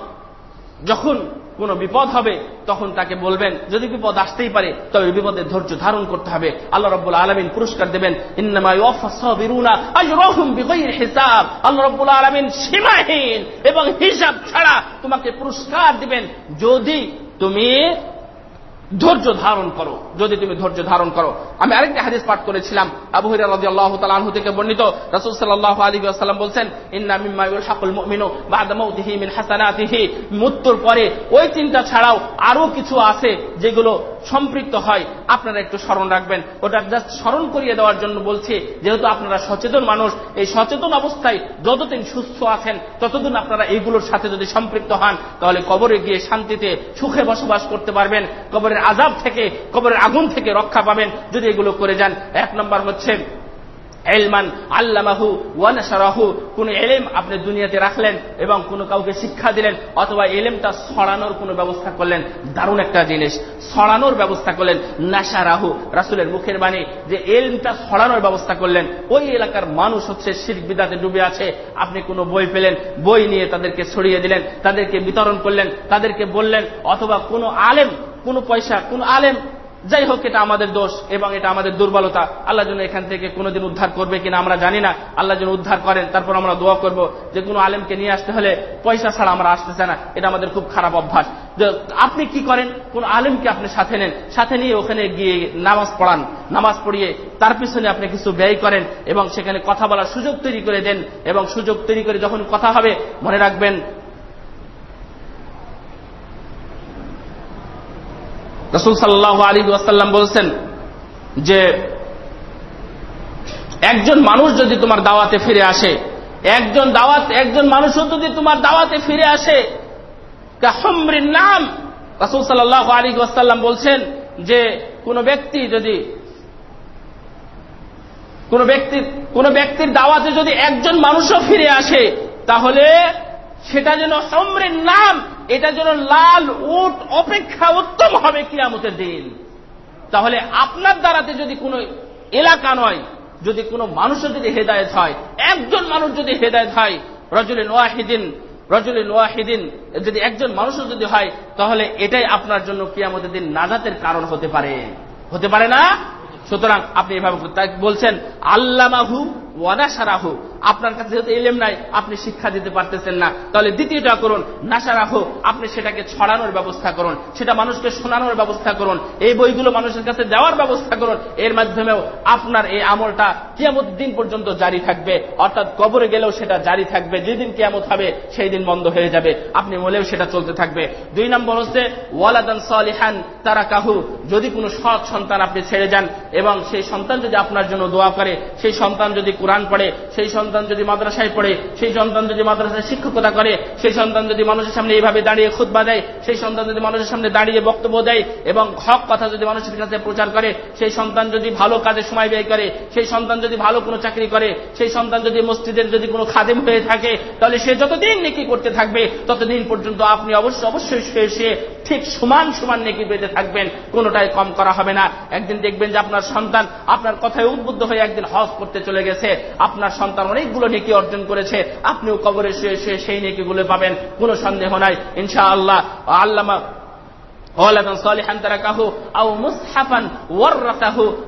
যখন কোন বিপদ হবে, তখন তাকে বলবেন, যদি বিপদ আসতেই পারে, তবে বিপদের ধৈর্য ধারণ করতে হবে। আল্লাহ রব্বুল আলমিন পুরস্কার দেবেন হিসাব আল্লাহ রব্বুল আলমিন সীমাহীন এবং হিসাব ছাড়া তোমাকে পুরস্কার দিবেন। যদি তুমি ধৈর্য ধারণ করো। যদি তুমি ধৈর্য ধারণ করো। আমি আরেকটি হাদিস পাঠ করেছিলাম। আবু হিরা আল্লাহ থেকে বর্ণিত। রসুল সাল্লাহ আলী আসসালাম বলছেন মৃত্যুর পরে ওই চিন্তা ছাড়াও আরও কিছু আছে যেগুলো সম্পৃক্ত হয়, আপনারা একটু স্মরণ রাখবেন। ওটা জাস্ট স্মরণ করিয়ে দেওয়ার জন্য বলছি, যেহেতু আপনারা সচেতন মানুষ, এই সচেতন অবস্থায় যতদিন সুস্থ আছেন, ততদিন আপনারা এইগুলোর সাথে যদি সম্পৃক্ত হন, তাহলে কবরে গিয়ে শান্তিতে সুখে বসবাস করতে পারবেন, কবরের আজাব থেকে, কবরের আগুন থেকে রক্ষা পাবেন, যদি এগুলো করে যান। এক নম্বর হচ্ছে এলমান আল্লামাহু ওয়ানাসারাহু কোন এলেম আপনি দুনিয়াতে রাখলেন এবং কোন কাউকে শিক্ষা দিলেন অথবা এলেমটা ছড়ানোর কোন ব্যবস্থা করলেন, দারুণ একটা জিনিস। ছড়ানোর ব্যবস্থা করলেন, নাসারাহু, রাসুলের মুখের বাণী, যে এলমটা ছড়ানোর ব্যবস্থা করলেন। ওই এলাকার মানুষ হচ্ছে শির বিদাতে ডুবে আছে। আপনি কোনো বই পেলেন, বই নিয়ে তাদেরকে ছড়িয়ে দিলেন, তাদেরকে বিতরণ করলেন, তাদেরকে বললেন, অথবা কোনো আলেম, কোনো পয়সা, কোন আলেম যাই হোক এটা আমাদের দোষ এবং এটা আমাদের দুর্বলতা। আল্লাহ যেন এখান থেকে কোনোদিন উদ্ধার করবে কিনা আমরা জানি না। আল্লাহ যেন উদ্ধার করেন, তারপর আমরা দোয়া করব। যে কোনো আলেমকে নিয়ে আসতে হলে পয়সা ছাড়া আমরা আসতে চাই না। এটা আমাদের খুব খারাপ অভ্যাস। আপনি কি করেন? কোন আলেমকে আপনি সাথে নেন। সাথে নিয়ে ওখানে গিয়ে নামাজ পড়ান। নামাজ পড়িয়ে তার পিছনে আপনি কিছু ব্যয় করেন এবং সেখানে কথা বলার সুযোগ তৈরি করে দেন এবং সুযোগ তৈরি করে যখন কথা হবে, মনে রাখবেন রসুল সাল্লাহ আলী ওয়াসাল্লাম বলছেন যে, একজন মানুষ যদি তোমার দাওয়াতে ফিরে আসে, একজন দাওয়াত, একজন মানুষও যদি তোমার দাওয়াতে ফিরে আসে কাহমরির নাম, রাসুল সাল্লাহ আলী ওয়াসাল্লাম বলছেন যে, কোন ব্যক্তি যদি, কোন ব্যক্তির কোন ব্যক্তির দাওয়াতে যদি একজন মানুষও ফিরে আসে, তাহলে সেটা যেন সম্রের নাম, এটা যেন লাল উট অপেক্ষা উত্তম হবে কিয়ামতের দিন। তাহলে আপনার দ্বারাতে যদি কোনো এলাকা নয়, যদি কোনো মানুষের যদি হেদায়ত হয়, একজন মানুষ যদি হেদায়ত হয় রজুলিন ওয়াহিদিন রজুলিন ওয়াহিদিন যদি একজন মানুষও যদি হয়, তাহলে এটাই আপনার জন্য কিয়ামতের দিন নাজাতের কারণ হতে পারে। হতে পারে না? সুতরাং আপনি এভাবে বলছেন, আল্লামাহু ওয়ানাসারাহু আপনার কাছে যেহেতু এলেম নাই, আপনি শিক্ষা দিতে পারতেছেন না। তাহলে দ্বিতীয়টা করুন নাশা রাখো আপনি সেটাকে ছড়ানোর ব্যবস্থা করুন, সেটা মানুষকে শোনানোর ব্যবস্থা করুন, এই বইগুলো মানুষের কাছে দেওয়ার ব্যবস্থা করুন, এর মাধ্যমেও আপনার এই আমলটা কিয়ামত দিন পর্যন্ত জারি থাকবে, অর্থাৎ কবরে গেলেও সেটা জারি থাকবে, যেদিন কিয়ামত হবে সেই দিন বন্ধ হয়ে যাবে, আপনি বলেও সেটা চলতে থাকবে। দুই নম্বর হচ্ছে, ওয়ালাদান সালিহান তারা কাহু যদি কোনো সৎ সন্তান আপনি ছেড়ে যান, এবং সেই সন্তান যদি আপনার জন্য দোয়া করে, সেই সন্তান যদি কোরআন পড়ে, সেই সন্তান যদি মাদ্রাসায় পড়ে, সেই সন্তান যদি মাদ্রাসায় শিক্ষকতা করে সেই সন্তান যদি মানুষের সামনে এইভাবে দাঁড়িয়ে খুদ্া দেয়, সেই সন্তান যদি মানুষের সামনে দাঁড়িয়ে বক্তব্য দেয় এবং হক কথা যদি মানুষের কাছে প্রচার করে, সেই সন্তান যদি ভালো কাজে সময় ব্যয় করে, সেই সন্তান যদি ভালো কোনো চাকরি করে, সেই সন্তান যদি মসজিদের যদি কোনো খাদেম হয়ে থাকে, তাহলে সে যতদিন নেকি করতে থাকবে, ততদিন পর্যন্ত আপনি অবশ্যই অবশ্যই সে ঠিক সমান সমান নেকি পেতে থাকবেন, কোনোটাই কম করা হবে না। একদিন দেখবেন যে আপনার সন্তান আপনার কথায় উদ্বুদ্ধ হয়ে একদিন হজ করতে চলে গেছে। আপনার সন্তান অনেকগুলো নেকি অর্জন করেছে। আপনিও কবরে শুয়ে শুয়ে সেই নেকিগুলো পাবেন, কোনো সন্দেহ নাই। ইনশাআল্লাহ, আল্লামা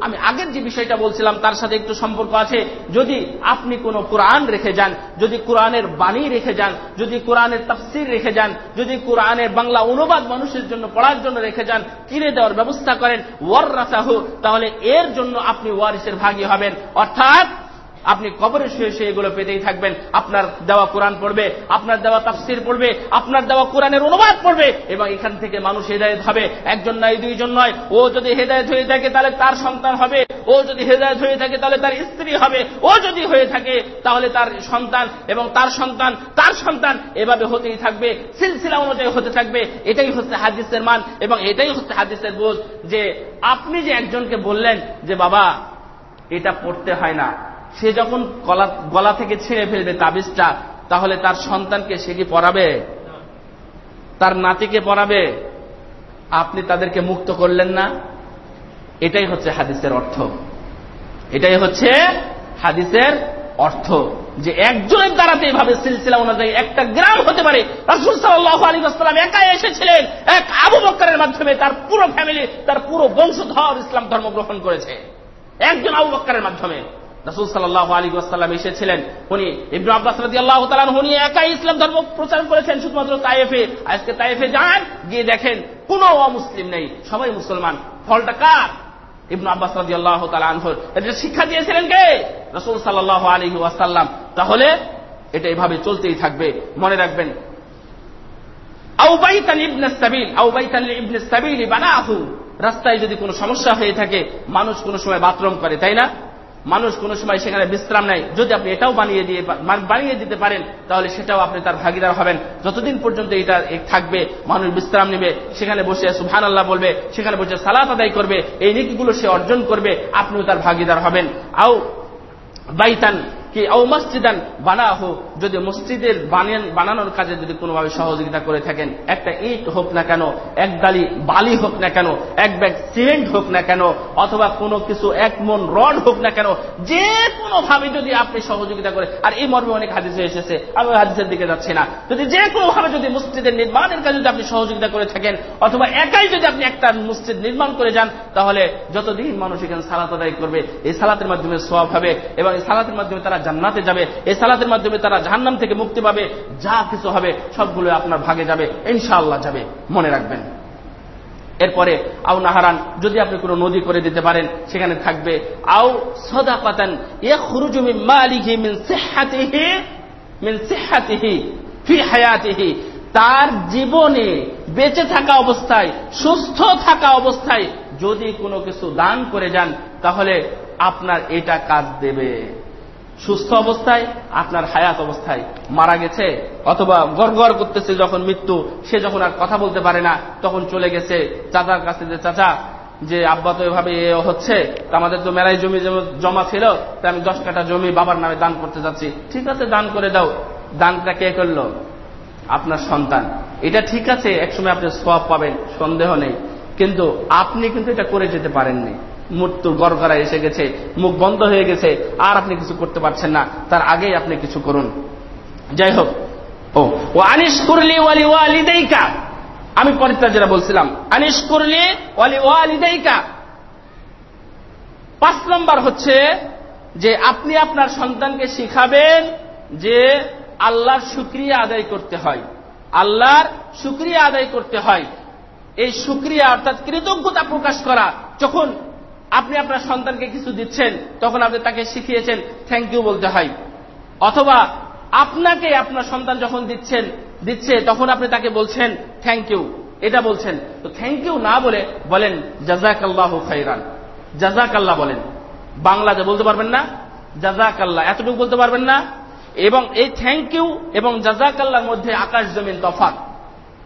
আমি আগের যে বিষয়টা বলছিলাম, তার সাথে একটু সম্পর্ক আছে। যদি আপনি কোন কোরআন রেখে যান, যদি কোরআনের বাণী রেখে যান, যদি কোরআনের তফসির রেখে যান, যদি কোরআনের বাংলা অনুবাদ মানুষের জন্য পড়ার জন্য রেখে যান, কিনে দেওয়ার ব্যবস্থা করেন ওয়ার রাসাহু তাহলে এর জন্য আপনি ওয়ারিসের ভাগী হবেন। অর্থাৎ আপনি কবরে শুয়ে শুয়ে এগুলো পেতেই থাকবেন। আপনার দেওয়া কোরআন পড়বে, আপনার দেওয়া তাফসির পড়বে, আপনার দেওয়া কোরআনের অনুবাদ পড়বে, এবং এখান থেকে মানুষ হেদায়ত হবে। একজন নয় দুইজন নয়। ও যদি হেদায়ত হয়ে থাকে, তাহলে তার সন্তান হবে। ও যদি হেদায়ত হয়ে থাকে, তাহলে তার স্ত্রী হবে। ও যদি হয়ে থাকে, তাহলে তার সন্তান এবং তার সন্তান তার সন্তান এভাবে হতেই থাকবে। সিলসিলা অনুযায়ী হতে থাকবে। এটাই হচ্ছে হাদিসের মান, এবং এটাই হচ্ছে হাদিসের বোঝ যে আপনি যে একজনকে বললেন যে, বাবা, এটা পড়তে হয় না। সে যখন গলা থেকে ছিঁড়ে ফেলবে তাবিজটা, তাহলে তার সন্তানকে সে কি পড়াবে? তার নাতিকে পড়াবে? আপনি তাদেরকে মুক্ত করলেন না? এটাই হচ্ছে হাদিসের অর্থ। এটাই হচ্ছে হাদিসের অর্থ। যে একজনের দ্বারাতে এভাবে সিলসিলা অনুযায়ী একটা গ্রাম হতে পারে, রাসুল একাই এসেছিলেন, এক আবু বক্করের মাধ্যমে তার পুরো ফ্যামিলি তার পুরো বংশধর ইসলাম ধর্ম গ্রহণ করেছে। একজন আবু বক্করের মাধ্যমে। রসুল সাল্লাহ আলী আসাল্লাম এসেছিলেন। উনি ইবনু আব্বাস রাজি আল্লাহ তালান উনি একাই ইসলাম ধর্ম প্রচার করেছেন, শুধুমাত্র তাইফে আজকে তাইফে যান, গিয়ে দেখেন কোন অমুসলিম নেই, সবাই মুসলমান। ফলটা কার? ইবনু আব্বাস রাজি আল্লাহ তালানহর এটা শিক্ষা দিয়েছিলেন কে? রসুল সাল্লাহ আলী ওয়াসাল্লাম। তাহলে এটা এভাবে চলতেই থাকবে। মনে রাখবেন, আউবাইতান ইবনে সাবিল, আউবাইতান ইবনে সাবিল বানাহু। রাস্তায় যদি কোনো সমস্যা হয়ে থাকে, মানুষ কোনো সময় বাথরুম করে, তাই না? মানুষ কোন সময় সেখানে বিশ্রাম নেয়। যদি আপনি এটাও বানিয়ে দিয়ে বানিয়ে দিতে পারেন, তাহলে সেটাও আপনি তার ভাগিদার হবেন। যতদিন পর্যন্ত এটা থাকবে, মানুষ বিশ্রাম নেবে, সেখানে বসে সুহান আল্লাহ বলবে, সেখানে বসে সালাত আদায় করবে, এই নীতিগুলো সে অর্জন করবে, আপনিও তার ভাগিদার হবেন। আও বাইতান কি ও মসজিদান বানাহো যদি মসজিদের বানানোর কাজে যদি কোনোভাবে সহযোগিতা করে থাকেন, একটা ইট হোক না কেন, এক ডালি বালি হোক না কেন, এক ব্যাগ সিমেন্ট হোক না কেন, অথবা কোনো কিছু, এক মন রড হোক না কেন, যে কোনোভাবে যদি আপনি সহযোগিতা করে আর এই মর্মে অনেক হাদিসে এসেছে, আমি হাদিসের দিকে যাচ্ছি না। যদি যে কোনোভাবে যদি মসজিদের নির্মাণের কাজে যদি আপনি সহযোগিতা করে থাকেন, অথবা একাই যদি আপনি একটা মসজিদ নির্মাণ করে যান, তাহলে যতদিন মানুষ এখানে সালাত আদায় করবে, এই সালাতের মাধ্যমে সব হবে এবং এই সালাতের মাধ্যমে তারা জান্নাতে যাবে, এই সালাতের মাধ্যমে তারা জাহান্নাম থেকে মুক্তি পাবে, যা কিছু হবে সবগুলো আপনার ভাগে যাবে, ইনশাআল্লাহ যাবে, মনে রাখবেন। এরপরে, আও নাহারান, যদি আপনি কোনো নদী করে দিতে পারেন, সেখানে থাকবে, আও সদা পাতান এ খুরুজুমি মালিহি মিন সেহাতিহি মিন সেহাতিহি ফি হায়াতিহি। তার জীবনে বেঁচে থাকা অবস্থায়, সুস্থ থাকা অবস্থায় যদি কোনো কিছু দান করে যান, তাহলে আপনার এটা কাজ দেবে। সুস্থ অবস্থায়, আপনার হায়াত অবস্থায় মারা গেছে, অথবা গড় করতেছে যখন মৃত্যু, সে যখন আর কথা বলতে পারে না, তখন চলে গেছে চাচার কাছে যে, চাচা, যে আব্বা তো এভাবে এ হচ্ছে আমাদের তো মেলায় জমি জমা ছিল তাই আমি দশ কাটা জমি বাবার নামে দান করতে যাচ্ছি। ঠিক আছে, দান করে দাও। দানটা কে করল? আপনার সন্তান। এটা ঠিক আছে, একসময় আপনি সব পাবেন, সন্দেহ নেই। কিন্তু আপনি কিন্তু এটা করে যেতে পারেননি। মৃত্যুর গড়গড়া এসে গেছে, মুখ বন্ধ হয়ে গেছে, আর আপনি কিছু করতে পারছেন না, তার আগেই আপনি কিছু করুন। যাই হোক, ও ও আনিস করলি ওয়ালি ওয়ালিদাইকা। আমি পরিত্রা যেটা বলছিলাম আনিস করলি ওয়ালি ওয়ালিদাইকা। পাঁচ নম্বর হচ্ছে যে আপনি আপনার সন্তানকে শিখাবেন যে আল্লাহর শুক্রিয়া আদায় করতে হয়। আল্লাহর শুক্রিয়া আদায় করতে হয়। এই শুক্রিয়া অর্থাৎ কৃতজ্ঞতা প্রকাশ করা, যখন আপনি আপনার সন্তানকে কিছু দিচ্ছেন, তখন আপনি তাকে শিখিয়েছেন থ্যাংক ইউ বলতে হয়। অথবা আপনাকে আপনার সন্তান যখন দিচ্ছেন, দিচ্ছে, তখন আপনি তাকে বলছেন থ্যাংক ইউ এটা বলছেন। তো থ্যাংক ইউ না বলে বলেন জাজাক আল্লাহ খাইরান জাজাক আল্লাহ বলেন বাংলাতে বলতে পারবেন না জাজাক আল্লাহ এতটুকু বলতে পারবেন না। এবং এই থ্যাংক ইউ এবং জাজাক আল্লাহর মধ্যে আকাশ জমিন তফাৎ।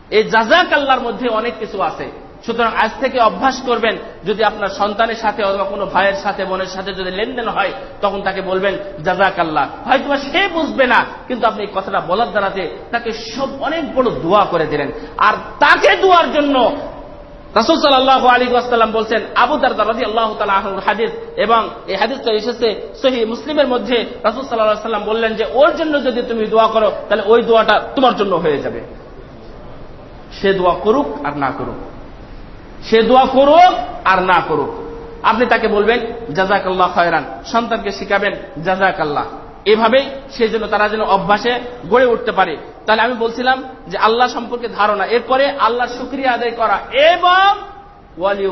এই জাজাক আল্লাহর মধ্যে অনেক কিছু আছে। সুতরাং আজ থেকে অভ্যাস করবেন, যদি আপনার সন্তানের সাথে অথবা কোনো ভাইয়ের সাথে, বোনের সাথে যদি লেনদেন হয়, তখন তাকে বলবেন জাজাক আল্লাহ হয়তো সে বুঝবে না, কিন্তু আপনি এই কথাটা বলার দ্বারাতে তাকে সব অনেক বড় দোয়া করে দিলেন। আর তাকে দোয়ার জন্য রাসুল সাল্লাহ আলী আসসালাম বলছেন, আবু দারদা রাজি আল্লাহ তালাহুর হাদিস। এবং এই হাদিসটা এসেছে সহি মুসলিমের মধ্যে রাসুল সাল্লাহ সাল্লাম বললেন যে, ওর জন্য যদি তুমি দোয়া করো, তাহলে ওই দোয়াটা তোমার জন্য হয়ে যাবে। সে দোয়া করুক আর না করুক। সে দোয়া করুক আর না করুক। আপনি তাকে বলবেন জাজাক আল্লাহ খয়রান। সন্তানকে শিখাবেন জাজাক আল্লাহ এভাবেই সেই জন্য তারা যেন অভ্যাসে গড়ে উঠতে পারে। তাহলে আমি বলছিলাম যে, আল্লাহ সম্পর্কে ধারণা। এরপরে আল্লাহ শুক্রিয়া আদায় করা এবং ওয়ালি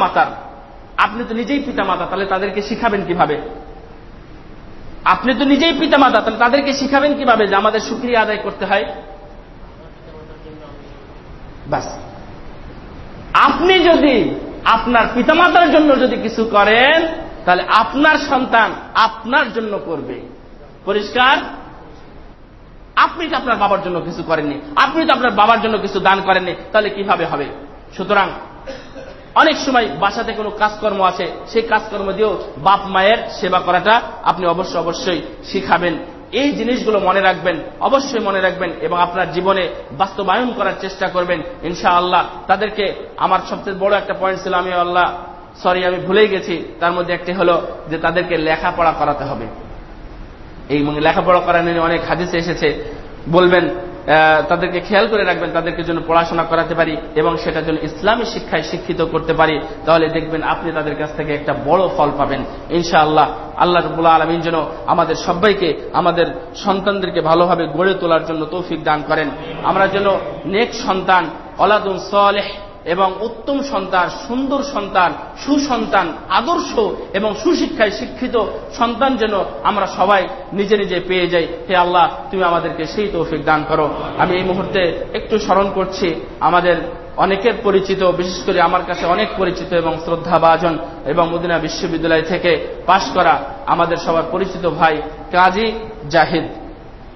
মাতার আপনি তো নিজেই পিতা মাতা তাহলে তাদেরকে শিখাবেন কীভাবে? আপনি তো নিজেই পিতা মাতা তাহলে তাদেরকে শিখাবেন কীভাবে যে আমাদের সুক্রিয়া আদায় করতে হয়? বাস আপনি যদি আপনার পিতামাতার জন্য যদি কিছু করেন, তাহলে আপনার সন্তান আপনার জন্য করবে। পরিষ্কার? আপনি তো আপনার বাবার জন্য কিছু করেননি, আপনি তো আপনার বাবার জন্য কিছু দান করেননি, তাহলে কীভাবে হবে? সুতরাং অনেক সময় বাসাতে কোনো কাজকর্ম আছে, সেই কাজকর্ম দিয়েও বাপ মায়ের সেবা করাটা আপনি অবশ্য অবশ্যই শিখাবেন। এই জিনিসগুলো মনে রাখবেন, অবশ্যই মনে রাখবেন এবং আপনার জীবনে বাস্তবায়ন করার চেষ্টা করবেন ইনশা আল্লাহ তাদেরকে আমার সবচেয়ে বড় একটা পয়েন্ট ছিল, আমি আল্লাহ সরি আমি ভুলেই গেছি। তার মধ্যে একটি হলো যে তাদেরকে লেখাপড়া করাতে হবে। এই লেখাপড়া করার নিয়ে অনেক হাদিসে এসেছে, বলবেন তাদেরকে খেয়াল করে রাখবেন, তাদেরকে যেন পড়াশোনা করাতে পারি এবং সেটা যেন ইসলামী শিক্ষায় শিক্ষিত করতে পারি, তাহলে দেখবেন আপনি তাদের কাছ থেকে একটা বড় ফল পাবেন। ইনশা আল্লাহ আল্লাহ রবুল্লা আলমিন যেন আমাদের সবাইকে, আমাদের সন্তানদেরকে ভালোভাবে গড়ে তোলার জন্য তৌফিক দান করেন। আমরা যেন নেক সন্তান অলাদুল সলেহ এবং উত্তম সন্তান, সুন্দর সন্তান, সুসন্তান, আদর্শ এবং সুশিক্ষায় শিক্ষিত সন্তান যেন আমরা সবাই নিজে নিজে পেয়ে যাই। হে আল্লাহ, তুমি আমাদেরকে সেই তৌফিক দান করো। আমি এই মুহূর্তে একটু স্মরণ করছি, আমাদের অনেকের পরিচিত, বিশেষ করে আমার কাছে অনেক পরিচিত এবং শ্রদ্ধাভাজন এবং মদিনা বিশ্ববিদ্যালয় থেকে পাশ করা আমাদের সবার পরিচিত ভাই কাজী জাহিদ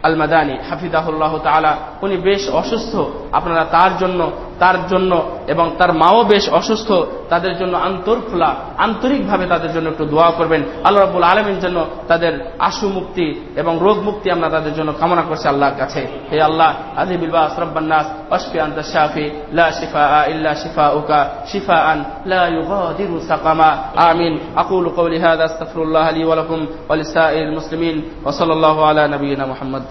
আল মাদানি হাফিদাহুল্লাহ তালা উনি বেশ অসুস্থ। আপনারা তার জন্য তার জন্য এবং তার মাও বেশ অসুস্থ, তাদের জন্য আন্তর খোলা, আন্তরিকভাবে তাদের জন্য একটু দোয়া করবেন। আল্লাহ রাবুল আলমীর জন্য তাদের আশু মুক্তি এবং রোগ মুক্তি আমরা তাদের জন্য কামনা করছি আল্লাহর কাছে। হে আল্লাহ আজিবিল্বা আসরব্বান্নাস অশফি আন্ত শাফি, লা শিফা ইল্লা শিফা উকা শিফা আন লা আমিন। আকুলু কওলি হাদা আস্তাগফিরুল্লাহ লি ওয়া লাকুম মুসলিমিন। ওয়া সাল্লাল্লাহু আলা নবিয়িনা মুহাম্মদ।